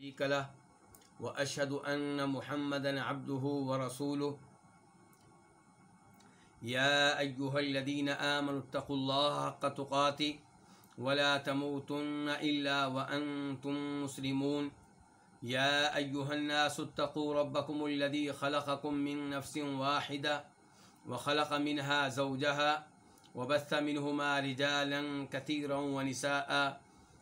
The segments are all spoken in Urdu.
شريك له، وأشهد أن محمدا عبده ورسوله. يا أيها الذين آمنوا اتقوا الله حق تقاته، ولا تموتن إلا وأنتم مسلمون. يا أيها الناس اتقوا ربكم الذي خلقكم من نفس واحدة، وخلق منها زوجها، وبث منهما رجالا كثيرا ونساء.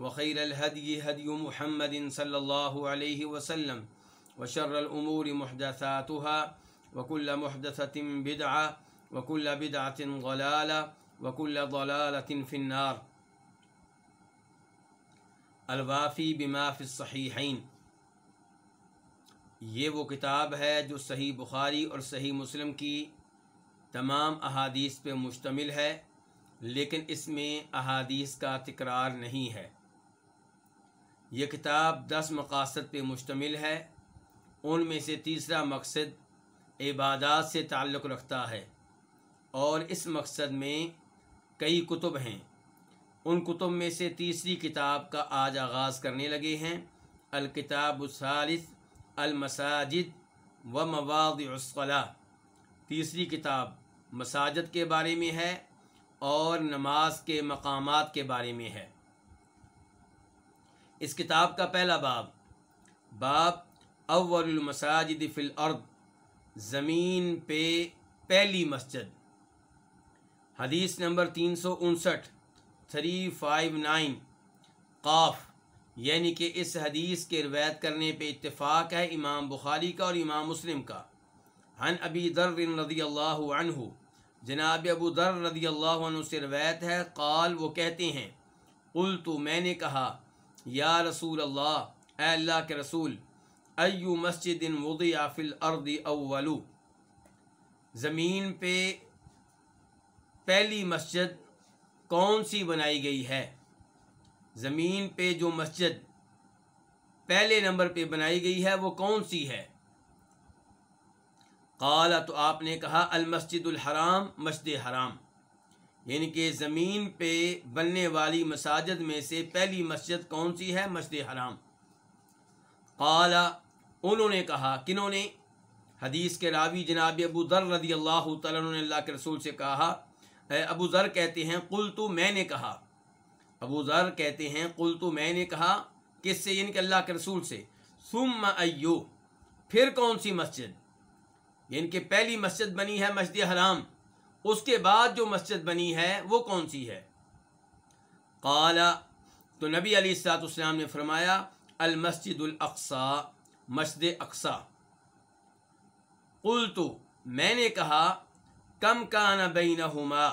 وخير الهدي هدي محمد صلى الله عليه وسلم وشر الأمور محدثاتها وكل محدثة بدعة وكل بدعة ضلالة وكل ضلالة في النار. الوافی بما فی الصحیحین یہ وہ کتاب ہے جو صحیح بخاری اور صحیح مسلم کی تمام احادیث پہ مشتمل ہے، لیکن اس میں احادیث کا تکرار نہیں ہے۔ یہ کتاب دس مقاصد پہ مشتمل ہے۔ ان میں سے تیسرا مقصد عبادات سے تعلق رکھتا ہے۔ اور اس مقصد میں کئی کتب ہیں۔ ان کتب میں سے تیسری کتاب کا آج آغاز کرنے لگے ہیں۔ الکتاب الثالث، المساجد و مواد الصلاح تیسری کتاب مساجد کے بارے میں ہے اور نماز کے مقامات کے بارے میں ہے۔ اس کتاب کا پہلا باب باب اول المساجد فی الارض، زمین پہ پہلی مسجد۔ حدیث نمبر تین سو انسٹھ، تھری فائیو نائن، قاف یعنی کہ اس حدیث کے روایت کرنے پہ اتفاق ہے امام بخاری کا اور امام مسلم کا۔ ہن ابی در رضی اللہ عنہ، جناب ابو در رضی اللہ عنہ سے روایت ہے، قال وہ کہتے ہیں قل تو میں نے کہا یا رسول اللہ، اے اللہ کے رسول، ایو مسجد وضع فی الارض اولو زمین پہ پہلی مسجد کون سی بنائی گئی ہے؟ زمین پہ جو مسجد پہلے نمبر پہ بنائی گئی ہے، وہ کون سی ہے؟ قال، تو آپ نے کہا، المسجد الحرام، مسجد حرام۔ یعنی کہ زمین پہ بننے والی مساجد میں سے پہلی مسجد کون سی ہے؟ مسجد حرام۔ قال، انہوں نے کہا، کنہوں نے؟ حدیث کے راوی جناب ابو ذر رضی اللہ تعالیٰ نے اللہ کے رسول سے کہا ابو ذر کہتے ہیں قل تو میں نے کہا۔ ابو ذر کہتے ہیں قل تو میں نے کہا۔ کس سے؟ یعنی کہ اللہ کے رسول سے۔ ثم ایو پھر کون سی مسجد؟ یعنی کہ پہلی مسجد بنی ہے مسجد حرام۔ اس کے بعد جو مسجد بنی ہے، وہ کون سی ہے؟ قالا تو نبی علی السلاط اسلام نے فرمایا، المسجد الاقصا مسجد اقسا قل تو میں نے کہا، کم کا نہ بینہما،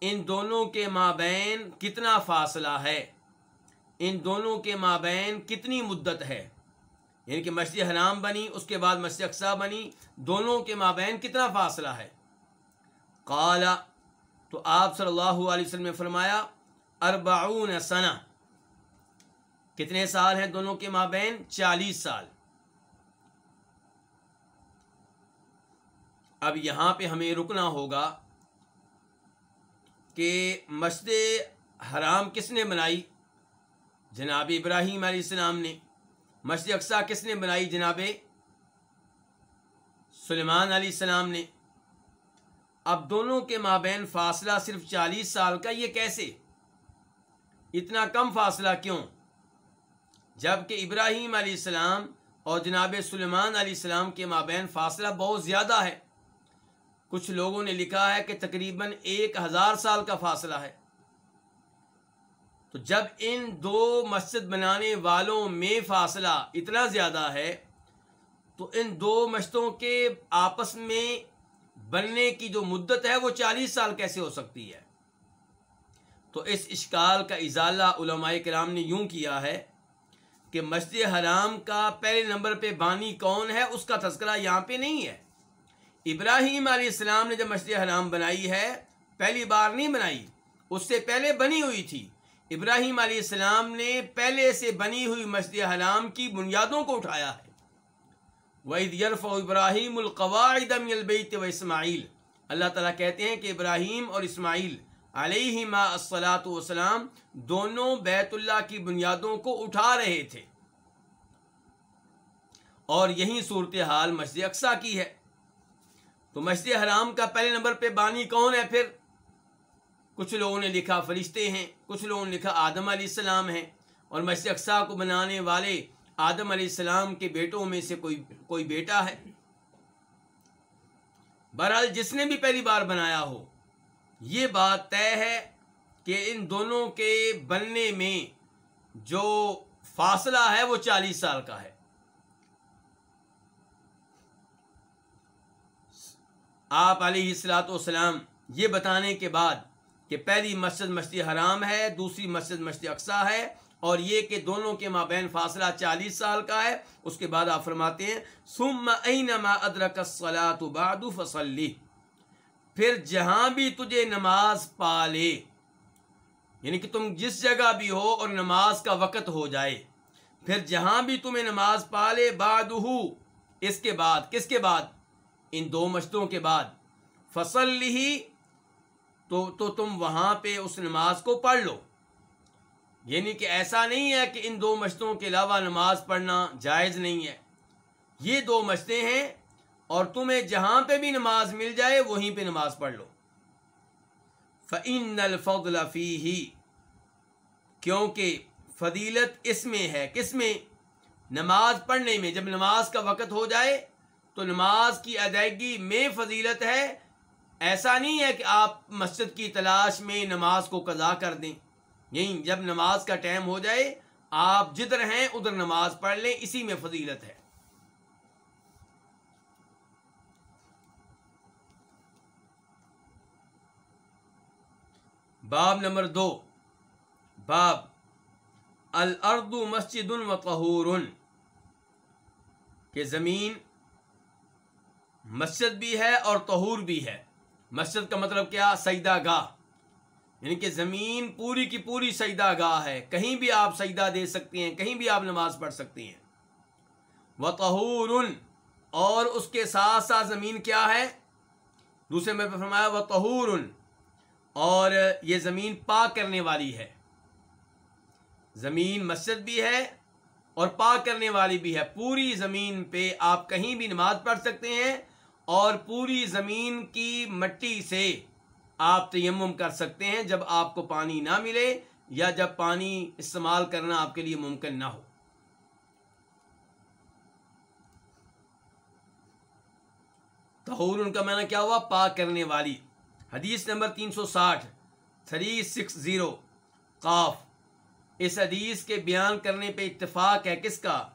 ان دونوں کے مابین کتنا فاصلہ ہے؟ ان دونوں کے مابین کتنی مدت ہے؟ یعنی کہ مسجد حرام بنی، اس کے بعد مسجد اقسا بنی، دونوں کے مابین کتنا فاصلہ ہے؟ قالا تو آپ صلی اللہ علیہ وسلم نے فرمایا، اربعون سنہ۔ کتنے سال ہیں دونوں کے مابین چالیس سال۔ اب یہاں پہ ہمیں رکنا ہوگا کہ مسجد حرام کس نے بنائی؟ جناب ابراہیم علیہ السلام نے۔ مسجد اقسا کس نے بنائی؟ جناب سلیمان علیہ السلام نے۔ اب دونوں کے مابین فاصلہ صرف چالیس سال کا، یہ کیسے؟ اتنا کم فاصلہ کیوں؟ جبکہ ابراہیم علیہ السلام اور جناب سلیمان علیہ السلام کے مابین فاصلہ بہت زیادہ ہے۔ کچھ لوگوں نے لکھا ہے کہ تقریباً ایک ہزار سال کا فاصلہ ہے۔ تو جب ان دو مسجد بنانے والوں میں فاصلہ اتنا زیادہ ہے، تو ان دو مسجدوں کے آپس میں بننے کی جو مدت ہے وہ چالیس سال کیسے ہو سکتی ہے؟ تو اس اشکال کا ازالہ علماء کرام نے یوں کیا ہے کہ مسجد حرام کا پہلے نمبر پہ بانی کون ہے؟ اس کا تذکرہ یہاں پہ نہیں ہے۔ ابراہیم علیہ السلام نے جب مسجد حرام بنائی ہے، پہلی بار نہیں بنائی، اس سے پہلے بنی ہوئی تھی۔ ابراہیم علیہ السلام نے پہلے سے بنی ہوئی مسجد حرام کی بنیادوں کو اٹھایا ہے۔ وحید یرف و ابراہیم القواعد من البیت و اسماعیل اللہ تعالیٰ کہتے ہیں کہ ابراہیم اور اسماعیل علیہ ما السلاۃ والسلام دونوں بیت اللہ کی بنیادوں کو اٹھا رہے تھے۔ اور یہی صورتحال مسجد اقسا کی ہے۔ تو مسجد حرام کا پہلے نمبر پہ بانی کون ہے پھر؟ کچھ لوگوں نے لکھا فرشتے ہیں، کچھ لوگوں نے لکھا آدم علیہ السلام ہیں۔ اور مسجد اقسا کو بنانے والے آدم علیہ السلام کے بیٹوں میں سے کوئی کوئی بیٹا ہے؟ بہرحال جس نے بھی پہلی بار بنایا ہو، یہ بات طے ہے کہ ان دونوں کے بننے میں جو فاصلہ ہے وہ چالیس سال کا ہے۔ آپ علیہ السلاۃ والسلام یہ بتانے کے بعد کہ پہلی مسجد مسجد حرام ہے، دوسری مسجد مسجد اقسا ہے اور یہ کہ دونوں کے مابین فاصلہ چالیس سال کا ہے، اس کے بعد آپ فرماتے ہیں سم اینما ادرک الصلاۃ بعد فصلی پھر جہاں بھی تجھے نماز پالے یعنی کہ تم جس جگہ بھی ہو اور نماز کا وقت ہو جائے، پھر جہاں بھی تمہیں نماز پالے بعد اس کے بعد، کس کے بعد؟ ان دو مشتوں کے بعد۔ فصل ہی تو تو تم وہاں پہ اس نماز کو پڑھ لو۔ یعنی کہ ایسا نہیں ہے کہ ان دو مشتوں کے علاوہ نماز پڑھنا جائز نہیں ہے۔ یہ دو مشتیں ہیں اور تمہیں جہاں پہ بھی نماز مل جائے وہیں پہ نماز پڑھ لو۔ فعین الفضل فی ہی کیونکہ فضیلت اس میں ہے، کس میں؟ نماز پڑھنے میں۔ جب نماز کا وقت ہو جائے تو نماز کی ادائیگی میں فضیلت ہے۔ ایسا نہیں ہے کہ آپ مسجد کی تلاش میں نماز کو قضا کر دیں۔ یہی جب نماز کا ٹائم ہو جائے، آپ جدھر ہیں ادھر نماز پڑھ لیں، اسی میں فضیلت ہے۔ باب نمبر دو۔ باب الارض مسجد و قہور کہ زمین مسجد بھی ہے اور طہور بھی ہے۔ مسجد کا مطلب کیا؟ سجدہ گاہ۔ یعنی کہ زمین پوری کی پوری سجدہ گاہ ہے، کہیں بھی آپ سجدہ دے سکتے ہیں، کہیں بھی آپ نماز پڑھ سکتے ہیں۔ وہ تہور اور اس کے ساتھ ساتھ زمین کیا ہے؟ دوسرے میں فرمایا، وہ تہور اور یہ زمین پاک کرنے والی ہے۔ زمین مسجد بھی ہے اور پاک کرنے والی بھی ہے۔ پوری زمین پہ آپ کہیں بھی نماز پڑھ سکتے ہیں اور پوری زمین کی مٹی سے آپ تیمم کر سکتے ہیں جب آپ کو پانی نہ ملے یا جب پانی استعمال کرنا آپ کے لیے ممکن نہ ہو۔ تہور ان کا معنی کیا ہوا؟ پاک کرنے والی۔ حدیث نمبر تین سو ساٹھ، تھری سکس زیرو، قاف۔ اس حدیث کے بیان کرنے پہ اتفاق ہے کس کا؟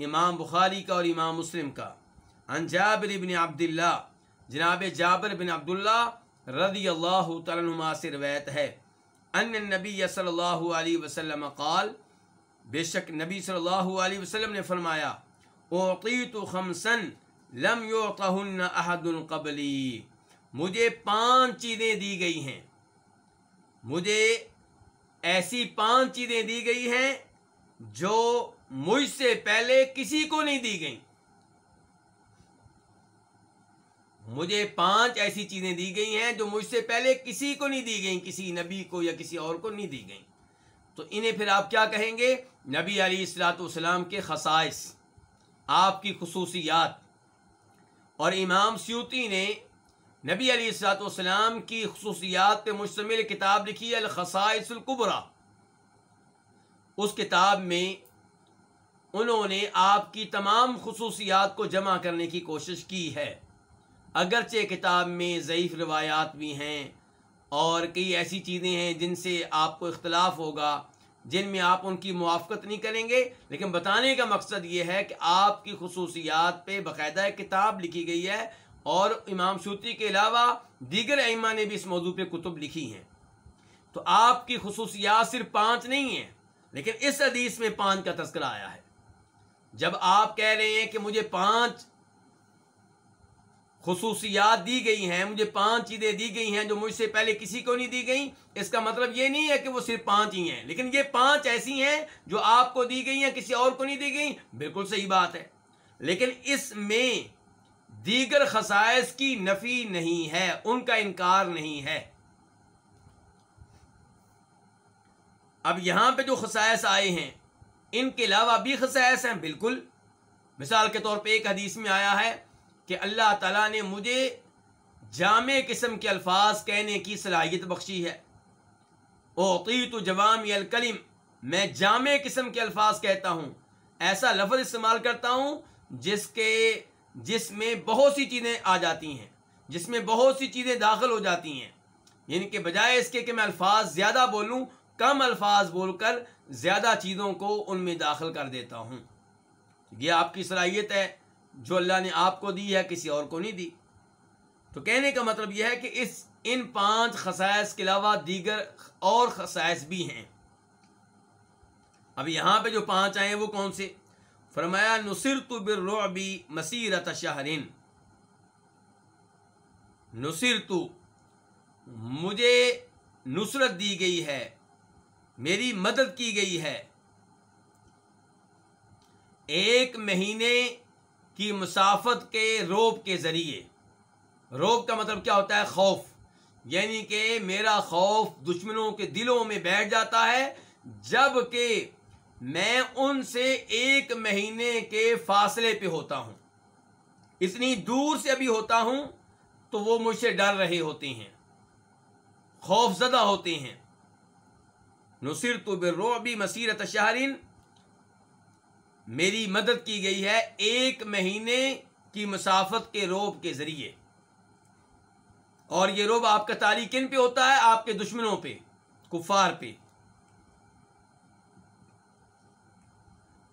امام بخاری کا اور امام مسلم کا۔ ان جابر بن عبداللہ، جناب جابر بن عبداللہ رضی اللہ تعالیٰ سے روایت ہے، ان نبی صلی اللہ علیہ وسلم قال، بے شک نبی صلی اللہ علیہ وسلم نے فرمایا اعطیت خمسن لم یعطہن احد قبلی مجھے پانچ چیزیں دی گئی ہیں۔ مجھے ایسی پانچ چیزیں دی گئی ہیں جو مجھ سے پہلے کسی کو نہیں دی گئیں۔ مجھے پانچ ایسی چیزیں دی گئی ہیں جو مجھ سے پہلے کسی کو نہیں دی گئیں، کسی نبی کو یا کسی اور کو نہیں دی گئیں۔ تو انہیں پھر آپ کیا کہیں گے؟ نبی علی السلاۃ والسلام کے خصائص، آپ کی خصوصیات۔ اور امام سیوتی نے نبی علی السلاۃ والسلام کی خصوصیات پہ مشتمل کتاب لکھی، الخصائص القبرا اس کتاب میں انہوں نے آپ کی تمام خصوصیات کو جمع کرنے کی کوشش کی ہے۔ اگرچہ کتاب میں ضعیف روایات بھی ہیں اور کئی ایسی چیزیں ہیں جن سے آپ کو اختلاف ہوگا، جن میں آپ ان کی موافقت نہیں کریں گے، لیکن بتانے کا مقصد یہ ہے کہ آپ کی خصوصیات پہ باقاعدہ کتاب لکھی گئی ہے اور امام شوتی کے علاوہ دیگر ائمہ نے بھی اس موضوع پہ کتب لکھی ہیں۔ تو آپ کی خصوصیات صرف پانچ نہیں ہیں، لیکن اس حدیث میں پانچ کا تذکرہ آیا ہے۔ جب آپ کہہ رہے ہیں کہ مجھے پانچ خصوصیات دی گئی ہیں، مجھے پانچ چیزیں دی گئی ہیں جو مجھ سے پہلے کسی کو نہیں دی گئی اس کا مطلب یہ نہیں ہے کہ وہ صرف پانچ ہی ہیں، لیکن یہ پانچ ایسی ہیں جو آپ کو دی گئی ہیں، کسی اور کو نہیں دی گئی بالکل صحیح بات ہے۔ لیکن اس میں دیگر خصائص کی نفی نہیں ہے، ان کا انکار نہیں ہے۔ اب یہاں پہ جو خصائص آئے ہیں، ان کے علاوہ بھی خصائص ہیں، بالکل۔ مثال کے طور پہ ایک حدیث میں آیا ہے کہ اللہ تعالیٰ نے مجھے جامع قسم کے الفاظ کہنے کی صلاحیت بخشی ہے۔ اوقی تو جوام الکلم، میں جامع قسم کے الفاظ کہتا ہوں۔ ایسا لفظ استعمال کرتا ہوں جس کے، جس میں بہت سی چیزیں آ جاتی ہیں، جس میں بہت سی چیزیں داخل ہو جاتی ہیں۔ یعنی کہ بجائے اس کے کہ میں الفاظ زیادہ بولوں، کم الفاظ بول کر زیادہ چیزوں کو ان میں داخل کر دیتا ہوں۔ یہ آپ کی صلاحیت ہے۔ جو اللہ نے آپ کو دی ہے، کسی اور کو نہیں دی۔ تو کہنے کا مطلب یہ ہے کہ اس، ان پانچ خصائص کے علاوہ دیگر اور خصائص بھی ہیں۔ اب یہاں پہ جو پانچ آئے وہ کون سے؟ فرمایا نصر تو بربی مسیرت شہرین نصر تو مجھے نصرت دی گئی ہے، میری مدد کی گئی ہے۔ ایک مہینے کی مسافت کے روب کے ذریعے۔ روب کا مطلب کیا ہوتا ہے؟ خوف۔ یعنی کہ میرا خوف دشمنوں کے دلوں میں بیٹھ جاتا ہے، جبکہ میں ان سے ایک مہینے کے فاصلے پہ ہوتا ہوں۔ اتنی دور سے ابھی ہوتا ہوں تو وہ مجھ سے ڈر رہے ہوتے ہیں۔ خوف زدہ ہوتے ہیں۔ نصر تو بے مسیرت شہرین میری مدد کی گئی ہے ایک مہینے کی مسافت کے روب کے ذریعے۔ اور یہ روب آپ کا تاریخ کن پہ ہوتا ہے؟ آپ کے دشمنوں پہ، کفار پہ۔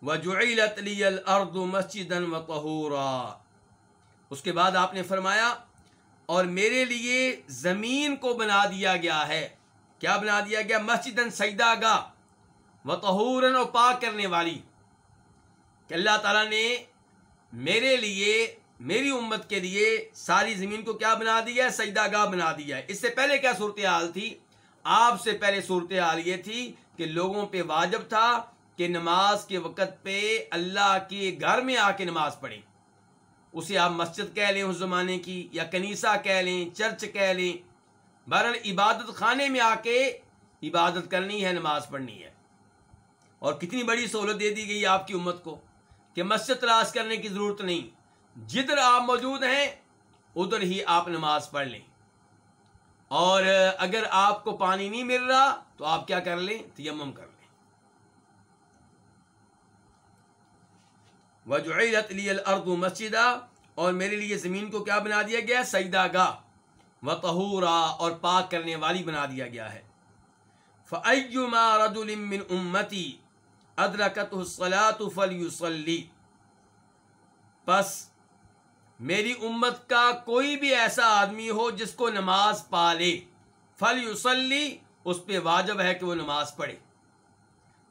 وجعلت لی الارض مسجدا وطہورا۔ اس کے بعد آپ نے فرمایا، اور میرے لیے زمین کو بنا دیا گیا ہے۔ کیا بنا دیا گیا؟ مسجد سجدہ گاہ و تہورن و پاک کرنے والی۔ کہ اللہ تعالیٰ نے میرے لیے، میری امت کے لیے ساری زمین کو کیا بنا دیا ہے؟ سجدہ گاہ بنا دیا ہے۔ اس سے پہلے کیا صورتحال تھی؟ آپ سے پہلے صورتحال یہ تھی کہ لوگوں پہ واجب تھا کہ نماز کے وقت پہ اللہ کے گھر میں آ کے نماز پڑھیں۔ اسے آپ مسجد کہہ لیں اس زمانے کی یا کنیسا کہہ لیں، چرچ کہہ لیں۔ بہرحال عبادت خانے میں آ کے عبادت کرنی ہے، نماز پڑھنی ہے۔ اور کتنی بڑی سہولت دے دی گئی آپ کی امت کو۔ کہ مسجد تلاش کرنے کی ضرورت نہیں۔ جدھر آپ موجود ہیں، ادھر ہی آپ نماز پڑھ لیں۔ اور اگر آپ کو پانی نہیں مل رہا، تو آپ کیا کر لیں؟ تیمم کر لیں۔ وجعلت لی الارض مسجدہ اور میرے لیے زمین کو کیا بنا دیا گیا؟ سجدہ گاہ۔ و تہورا اور پاک کرنے والی بنا دیا گیا ہے۔ فَأَيُّمَا رَجُلٍ مِّنْ أُمَّتِي أَدْرَكَتْهُ الصَّلَاةُ فَلْيُصَلِّ پس میری امت کا کوئی بھی ایسا آدمی ہو جس کو نماز پالے فل یوسلی اس پہ واجب ہے کہ وہ نماز پڑھے۔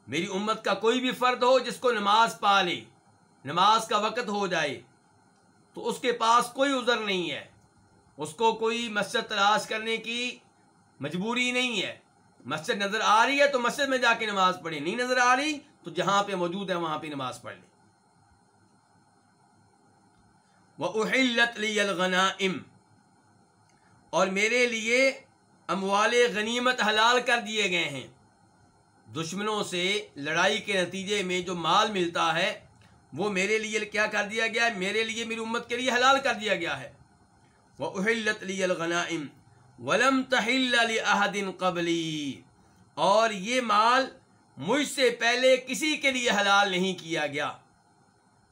میری امت کا کوئی بھی فرد ہو جس کو نماز پالے، نماز کا وقت ہو جائے، تو اس کے پاس کوئی عذر نہیں ہے۔ اس کو کوئی مسجد تلاش کرنے کی مجبوری نہیں ہے۔ مسجد نظر آ رہی ہے تو مسجد میں جا کے نماز پڑھے، نہیں نظر آ رہی تو جہاں پہ موجود ہے وہاں پہ نماز پڑھ لیں۔ وہ اہلت لی الغنائم۔ اور میرے لیے اموال غنیمت حلال کر دیے گئے ہیں۔ دشمنوں سے لڑائی کے نتیجے میں جو مال ملتا ہے، وہ میرے لیے کیا کر دیا گیا ہے؟ میرے لیے میری امت کے لیے حلال کر دیا گیا ہے۔ وہ اہلت لی الغنائم۔ ولم تحل لأحد قبلی اور یہ مال مجھ سے پہلے کسی کے لیے حلال نہیں کیا گیا۔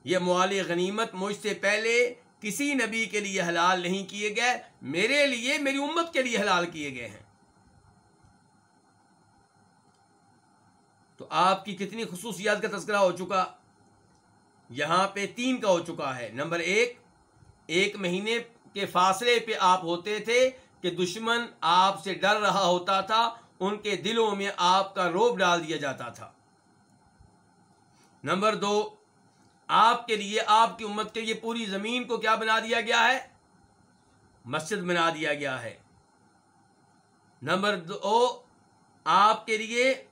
یہ موال غنیمت مجھ سے پہلے کسی نبی کے لیے حلال نہیں کیے گئے، میرے لیے، میری امت کے لیے حلال کیے گئے ہیں۔ تو آپ کی کتنی خصوصیات کا تذکرہ ہو چکا؟ یہاں پہ تین کا ہو چکا ہے۔ نمبر ایک ایک مہینے کے فاصلے پہ آپ ہوتے تھے کہ دشمن آپ سے ڈر رہا ہوتا تھا ان کے دلوں میں آپ کا روب ڈال دیا جاتا تھا۔ نمبر دو، آپ کے لیے، آپ کی امت کے لیے پوری زمین کو کیا بنا دیا گیا ہے؟ مسجد بنا دیا گیا ہے۔ نمبر دو، آپ کے لیے،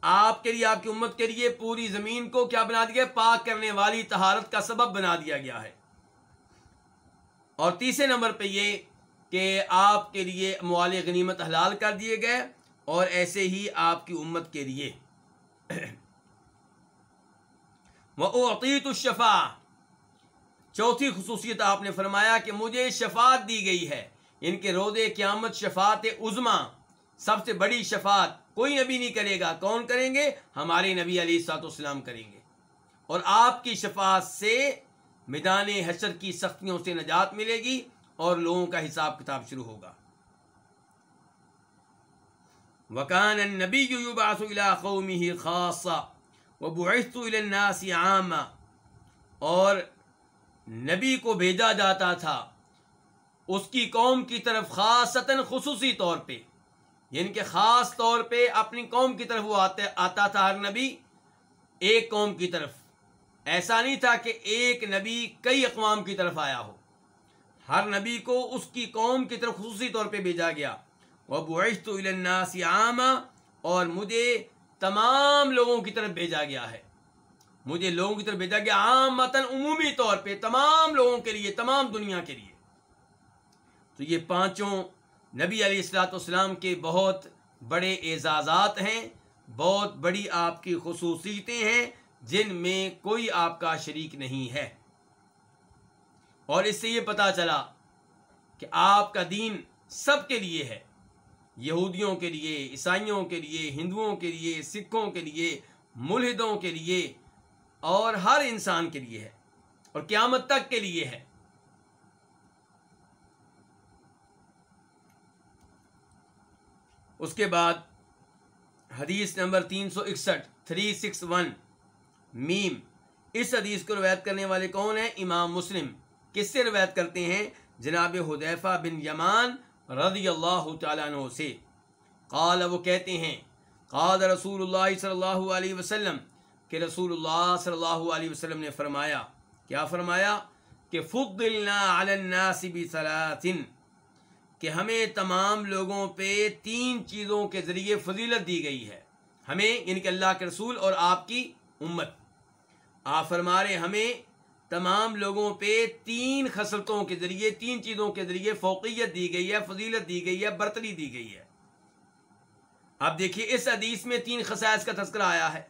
آپ کے لیے، آپ کی امت کے لیے پوری زمین کو کیا بنا دیا پاک کرنے والی تہارت کا سبب بنا دیا گیا ہے۔ اور تیسرے نمبر پہ یہ کہ آپ کے لیے موال غنیمت حلال کر دیے گئے اور ایسے ہی آپ کی امت کے لیے۔ وہ عقیت الشفا چوتھی خصوصیت آپ نے فرمایا کہ مجھے شفاعت دی گئی ہے۔ یعنی ان کے رود قیامت شفاعت عظما سب سے بڑی شفاعت کوئی نبی نہیں کرے گا۔ کون کریں گے؟ ہمارے نبی علی سات اسلام کریں گے۔ اور آپ کی شفاعت سے میدان حشر کی سختیوں سے نجات ملے گی۔ اور لوگوں کا حساب کتاب شروع ہوگا۔ وکان النبی یبعث الى قومه خاصہ وبعثت الى الناس عامہ اور نبی کو بھیجا جاتا تھا اس کی قوم کی طرف خاصتاً خصوصی طور پہ۔ یعنی کہ خاص طور پہ اپنی قوم کی طرف وہ آتے آتا تھا ہر نبی، ایک قوم کی طرف۔ ایسا نہیں تھا کہ ایک نبی کئی اقوام کی طرف آیا ہو۔ ہر نبی کو اس کی قوم کی طرف خصوصی طور پہ بھیجا گیا۔ وہ بوشت الناس عامہ اور مجھے تمام لوگوں کی طرف بھیجا گیا ہے۔ مجھے لوگوں کی طرف بھیجا گیا عام متن عمومی طور پہ تمام لوگوں کے لیے، تمام دنیا کے لیے۔ تو یہ پانچوں نبی علیہ السلاۃ والسلام کے بہت بڑے اعزازات ہیں، بہت بڑی آپ کی خصوصیتیں ہیں، جن میں کوئی آپ کا شریک نہیں ہے۔ اور اس سے یہ پتا چلا کہ آپ کا دین سب کے لیے ہے۔ یہودیوں کے لیے، عیسائیوں کے لیے، ہندوؤں کے لیے، سکھوں کے لیے، ملحدوں کے لیے اور ہر انسان کے لیے ہے اور قیامت تک کے لیے ہے۔ اس کے بعد حدیث نمبر تین سو اکسٹھ تھری سکس ون میم۔ اس حدیث کو روایت کرنے والے کون ہیں؟ امام مسلم۔ کس سے روایت کرتے ہیں؟ جناب حدیفہ بن یمان رضی اللہ تعالیٰ عنہ سے۔ قال، وہ کہتے ہیں، قال رسول اللہ صلی اللہ علیہ وسلم، کہ رسول اللہ صلی اللہ علیہ وسلم نے فرمایا، کیا فرمایا؟ کہ فضلنا علی الناس بثلاث، کہ ہمیں تمام لوگوں پہ تین چیزوں کے ذریعے فضیلت دی گئی ہے۔ ہمیں یعنی کہ اللہ کے رسول اور آپ کی امت۔ آپ فرما رہے ہمیں تمام لوگوں پہ تین خصلتوں کے ذریعے، تین چیزوں کے ذریعے فوقیت دی گئی ہے، فضیلت دی گئی ہے، برتری دی گئی ہے۔ اب دیکھیے، اس حدیث میں تین خصائص کا تذکرہ آیا ہے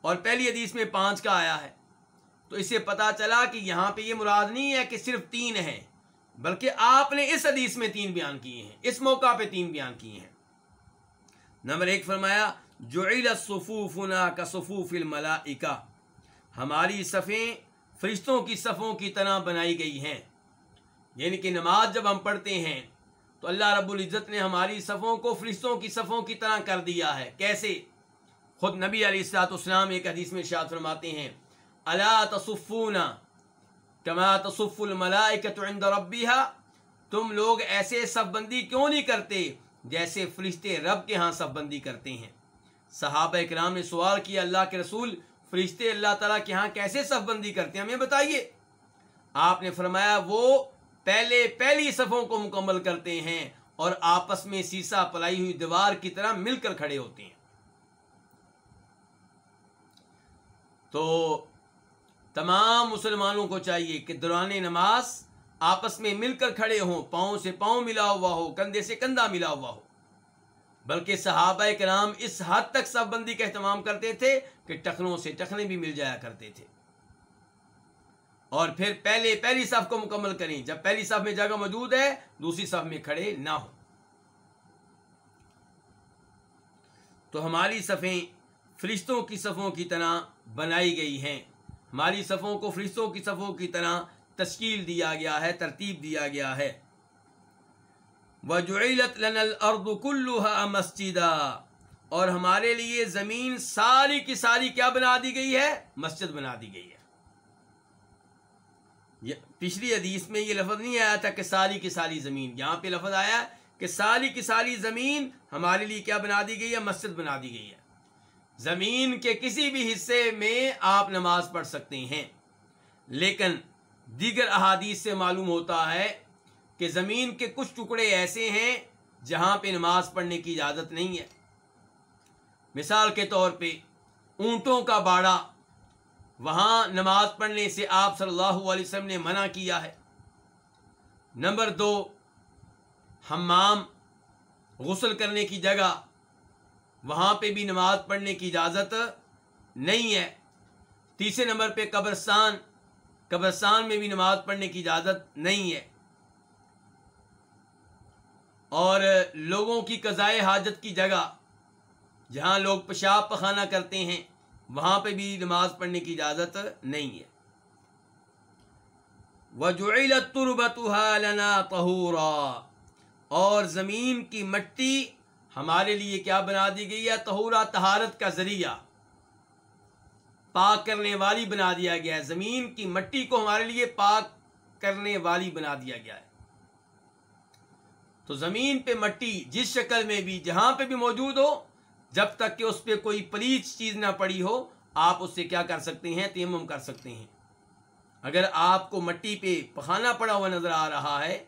اور پہلی حدیث میں پانچ کا آیا ہے۔ تو اسے پتا چلا کہ یہاں پہ یہ مراد نہیں ہے کہ صرف تین ہیں، بلکہ آپ نے اس حدیث میں تین بیان کیے ہیں، اس موقع پہ تین بیان کیے ہیں۔ نمبر ایک فرمایا جو کا صفوف الملائکہ۔ ہماری صفیں فرشتوں کی صفوں کی طرح بنائی گئی ہیں۔ یعنی کہ نماز جب ہم پڑھتے ہیں، تو اللہ رب العزت نے ہماری صفوں کو فرشتوں کی صفوں کی طرح کر دیا ہے۔ کیسے؟ خود نبی علیہ السلاط اسلام ایک حدیث میں شاد فرماتے ہیں اللہ تصفون کما تصف الملائکت عند ربیہا تم لوگ ایسے صف بندی کیوں نہیں کرتے جیسے فرشتے رب کے ہاں صف بندی کرتے ہیں؟ صحابہ اکرام نے سوال کیا اللہ کے رسول فرشتے اللہ تعالیٰ کے ہاں کیسے صف بندی کرتے ہیں؟ ہمیں بتائیے۔ آپ نے فرمایا وہ پہلے پہلی صفوں کو مکمل کرتے ہیں اور آپس میں سیسا پلائی ہوئی دیوار کی طرح مل کر کھڑے ہوتے ہیں۔ تو تمام مسلمانوں کو چاہیے کہ دوران نماز آپس میں مل کر کھڑے ہوں، پاؤں سے پاؤں ملا ہوا ہو، کندھے سے کندھا ملا ہوا ہو۔ بلکہ صحابہ کرام اس حد تک صف بندی کا اہتمام کرتے تھے کہ ٹخنوں سے ٹخنے بھی مل جایا کرتے تھے۔ اور پھر پہلے پہلی صف کو مکمل کریں۔ جب پہلی صف میں جگہ موجود ہے، دوسری صف میں کھڑے نہ ہو تو ہماری صفیں فرشتوں کی صفوں کی طرح بنائی گئی ہیں۔ ہماری صفوں کو فرشتوں کی صفوں کی طرح تشکیل دیا گیا ہے، ترتیب دیا گیا ہے۔ وجعلت لنا الارض كلها مسجدا۔ اور ہمارے لیے زمین ساری کی ساری کیا بنا دی گئی ہے؟ مسجد بنا دی گئی ہے۔ پچھلی حدیث میں یہ لفظ نہیں آیا تھا کہ ساری کی ساری زمین، یہاں پہ لفظ آیا کہ ساری کی ساری زمین ہمارے لیے کیا بنا دی گئی ہے؟ مسجد بنا دی گئی ہے۔ زمین کے کسی بھی حصے میں آپ نماز پڑھ سکتے ہیں، لیکن دیگر احادیث سے معلوم ہوتا ہے کہ زمین کے کچھ ٹکڑے ایسے ہیں جہاں پہ نماز پڑھنے کی اجازت نہیں ہے۔ مثال کے طور پہ اونٹوں کا باڑا، وہاں نماز پڑھنے سے آپ صلی اللہ علیہ وسلم نے منع کیا ہے۔ نمبر دو، حمام، غسل کرنے کی جگہ، وہاں پہ بھی نماز پڑھنے کی اجازت نہیں ہے۔ تیسرے نمبر پہ قبرستان قبرستان میں بھی نماز پڑھنے کی اجازت نہیں ہے۔ اور لوگوں کی قضائے حاجت کی جگہ، جہاں لوگ پیشاب پخانہ کرتے ہیں، وہاں پہ بھی نماز پڑھنے کی اجازت نہیں ہے۔ وجعلت تربتها لنا طهورا اور زمین کی مٹی ہمارے لیے کیا بنا دی گئی ہے؟ تہورا تہارت کا ذریعہ۔ پاک کرنے والی بنا دیا گیا ہے۔ زمین کی مٹی کو ہمارے لیے پاک کرنے والی بنا دیا گیا ہے۔ تو زمین پہ مٹی جس شکل میں بھی جہاں پہ بھی موجود ہو، جب تک کہ اس پہ کوئی پلیچ چیز نہ پڑی ہو، آپ اس سے کیا کر سکتے ہیں؟ تیمم کر سکتے ہیں۔ اگر آپ کو مٹی پہ پخانا پڑا ہوا نظر آ رہا ہے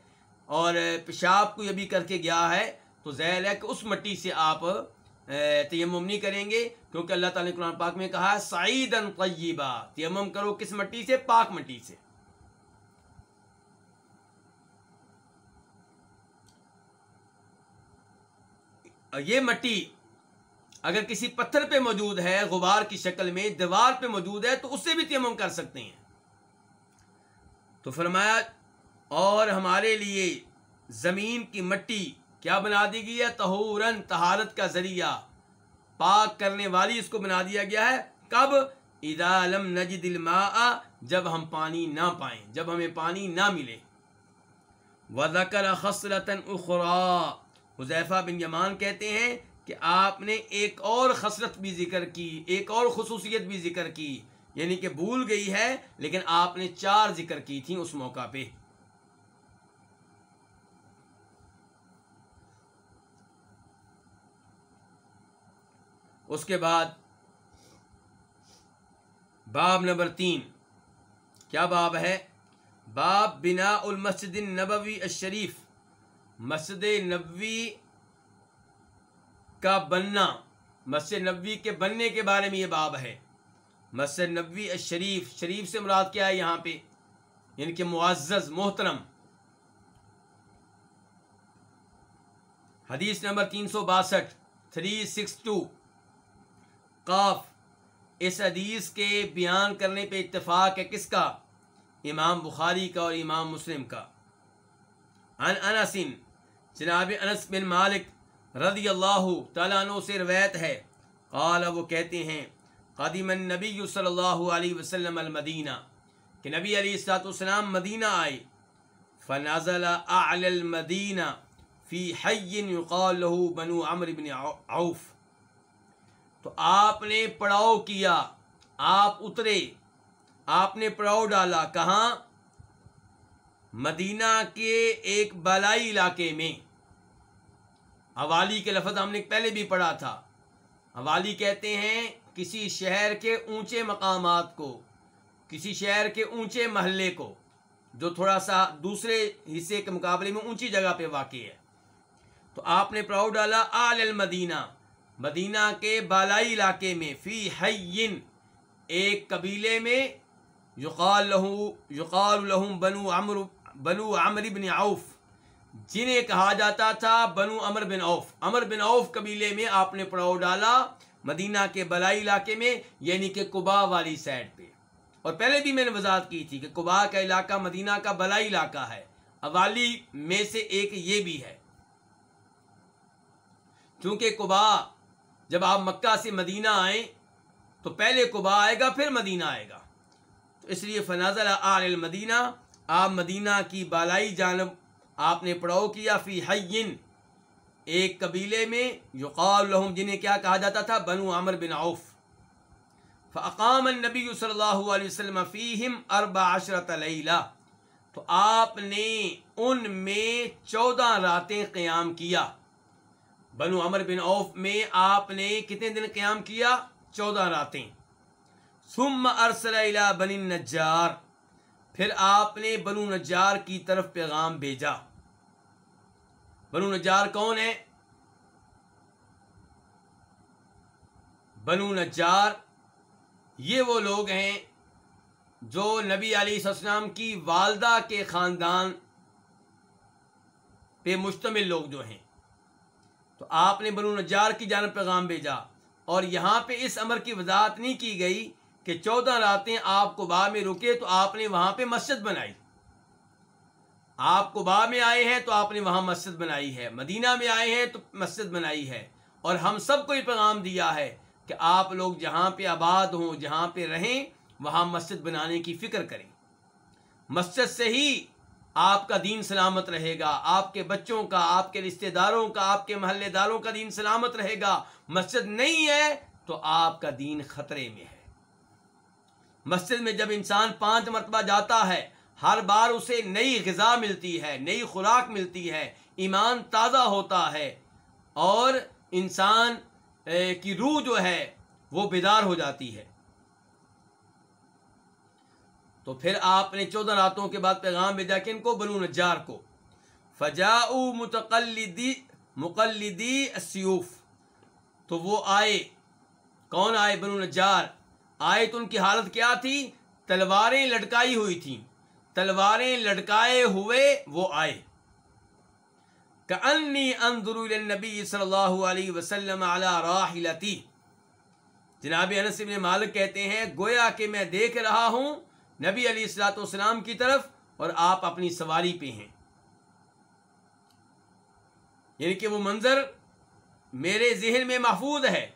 اور پیشاب کوئی ابھی کر کے گیا ہے، تو ظاہر ہے کہ اس مٹی سے آپ تیمم نہیں کریں گے۔ کیونکہ اللہ تعالیٰ نے قرآن پاک میں کہا ہے سعید طیبہ۔ تیمم کرو کس مٹی سے؟ پاک مٹی سے۔ یہ مٹی اگر کسی پتھر پہ موجود ہے، غبار کی شکل میں، دیوار پہ موجود ہے، تو اس سے بھی تیمم کر سکتے ہیں۔ تو فرمایا، اور ہمارے لیے زمین کی مٹی کیا بنا دی گئی ہے؟ تہورن تہارت کا ذریعہ۔ پاک کرنے والی اس کو بنا دیا گیا ہے۔ کب؟ اذا لم نجد الماء، جب ہم پانی نہ پائیں، جب ہمیں پانی نہ ملے۔ وذکر خصلتا اخرى۔ حذیفہ بن یمان کہتے ہیں کہ آپ نے ایک اور خصلت بھی ذکر کی، ایک اور خصوصیت بھی ذکر کی یعنی کہ بھول گئی ہے، لیکن آپ نے چار ذکر کی تھی اس موقع پہ۔ اس کے بعد باب نمبر تین۔ کیا باب ہے؟ باب بنا المسجد النبوی الشریف۔ مسجد نبوی کا بننا، مسجد نبوی کے بننے کے بارے میں یہ باب ہے۔ مسجد نبوی الشریف، شریف سے مراد کیا ہے یہاں پہ؟ یعنی کہ معزز، محترم۔ حدیث نمبر تین سو باسٹھ، تھری سکس ٹو۔ قاف، اس حدیث کے بیان کرنے پہ اتفاق ہے کس کا؟ امام بخاری کا اور امام مسلم کا۔ ان انس جناب انس بن مالک رضی اللہ تعالیٰ عنہ سے روایت ہے۔ قال، وہ کہتے ہیں قدیم النبی صلی اللہ علیہ وسلم المدینہ، کہ نبی علیہ السلاۃ والسلام مدینہ آئے۔ فنزل اعلی المدینہ فی حی یقال له بنو عمر بن عوف۔ تو آپ نے پڑاؤ کیا، آپ اترے، آپ نے پڑاؤ ڈالا، کہاں؟ مدینہ کے ایک بالائی علاقے میں۔ حوالی کے لفظ ہم نے پہلے بھی پڑھا تھا۔ حوالی کہتے ہیں کسی شہر کے اونچے مقامات کو، کسی شہر کے اونچے محلے کو، جو تھوڑا سا دوسرے حصے کے مقابلے میں اونچی جگہ پہ واقع ہے۔ تو آپ نے پراؤ ڈالا آل المدینہ۔ مدینہ کے بالائی علاقے میں، فی حین، ایک قبیلے میں یقال لہو، یقال لہم بنو عمر بنو عمر بن عوف۔ جنہیں کہا جاتا تھا بنو امر بن عوف۔ امر بن عوف قبیلے میں آپ نے پڑاؤ ڈالا مدینہ کے بلائی علاقے میں یعنی کہ کبا والی سائڈ پہ۔ اور پہلے بھی میں نے وضاحت کی تھی کہ کبا کا علاقہ مدینہ کا بلائی علاقہ ہے۔ اوالی میں سے ایک یہ بھی ہے۔ چونکہ کبا جب آپ مکہ سے مدینہ آئیں، تو پہلے کبا آئے گا، پھر مدینہ آئے گا۔ تو اس لیے فنازل آل المدینہ، آپ مدینہ کی بالائی جانب آپ نے پڑاؤ کیا فی حین، ایک قبیلے میں یقال لہم، جنہیں کیا کہا جاتا تھا؟ بنو عمر بن عوف۔ فاقام النبی صلی اللہ علیہ وسلم فیہم اربع عشرت لیلہ۔ تو آپ نے ان میں چودہ راتیں قیام کیا۔ بنو عمر بن عوف میں آپ نے کتنے دن قیام کیا؟ چودہ راتیں۔ ثم ارسل الى بنی نجار پھر آپ نے بنو نجار کی طرف پیغام بھیجا۔ بنو نجار کون ہے بنو نجار، یہ وہ لوگ ہیں جو نبی علیہ السلام کی والدہ کے خاندان پہ مشتمل لوگ جو ہیں۔ تو آپ نے بنو نجار کی جانب پیغام بھیجا اور یہاں پہ اس امر کی وضاحت نہیں کی گئی کہ چودہ راتیں آپ کو با میں رکے تو آپ نے وہاں پہ مسجد بنائی۔ آپ کو با میں آئے ہیں تو آپ نے وہاں مسجد بنائی ہے، مدینہ میں آئے ہیں تو مسجد بنائی ہے، اور ہم سب کو یہ پیغام دیا ہے کہ آپ لوگ جہاں پہ آباد ہوں، جہاں پہ رہیں، وہاں مسجد بنانے کی فکر کریں۔ مسجد سے ہی آپ کا دین سلامت رہے گا، آپ کے بچوں کا، آپ کے رشتہ داروں کا، آپ کے محلے داروں کا دین سلامت رہے گا۔ مسجد نہیں ہے تو آپ کا دین خطرے میں ہے۔ مسجد میں جب انسان پانچ مرتبہ جاتا ہے ہر بار اسے نئی غذا ملتی ہے، نئی خوراک ملتی ہے، ایمان تازہ ہوتا ہے۔ اور انسان کی روح جو ہے، وہ بیدار ہو جاتی ہے۔ تو پھر آپ نے چودہ راتوں کے بعد پیغام بھیجا کہ ان کو بنو نجار کو۔ فجا متقلدی، مقلدی سیوف تو وہ آئے۔ کون آئے بنو نجار؟ آئے تو ان کی حالت کیا تھی؟ تلواریں لٹکائی ہوئی تھیں۔ تلواریں لٹکائے ہوئے وہ آئے۔ کأنی انظر النبی صلی اللہ علیہ وسلم علی راحلتی۔ جناب انس بن مالک کہتے ہیں، گویا کہ میں دیکھ رہا ہوں نبی علیہ السلاۃ والسلام کی طرف اور آپ اپنی سواری پہ ہیں۔ یعنی کہ وہ منظر میرے ذہن میں محفوظ ہے۔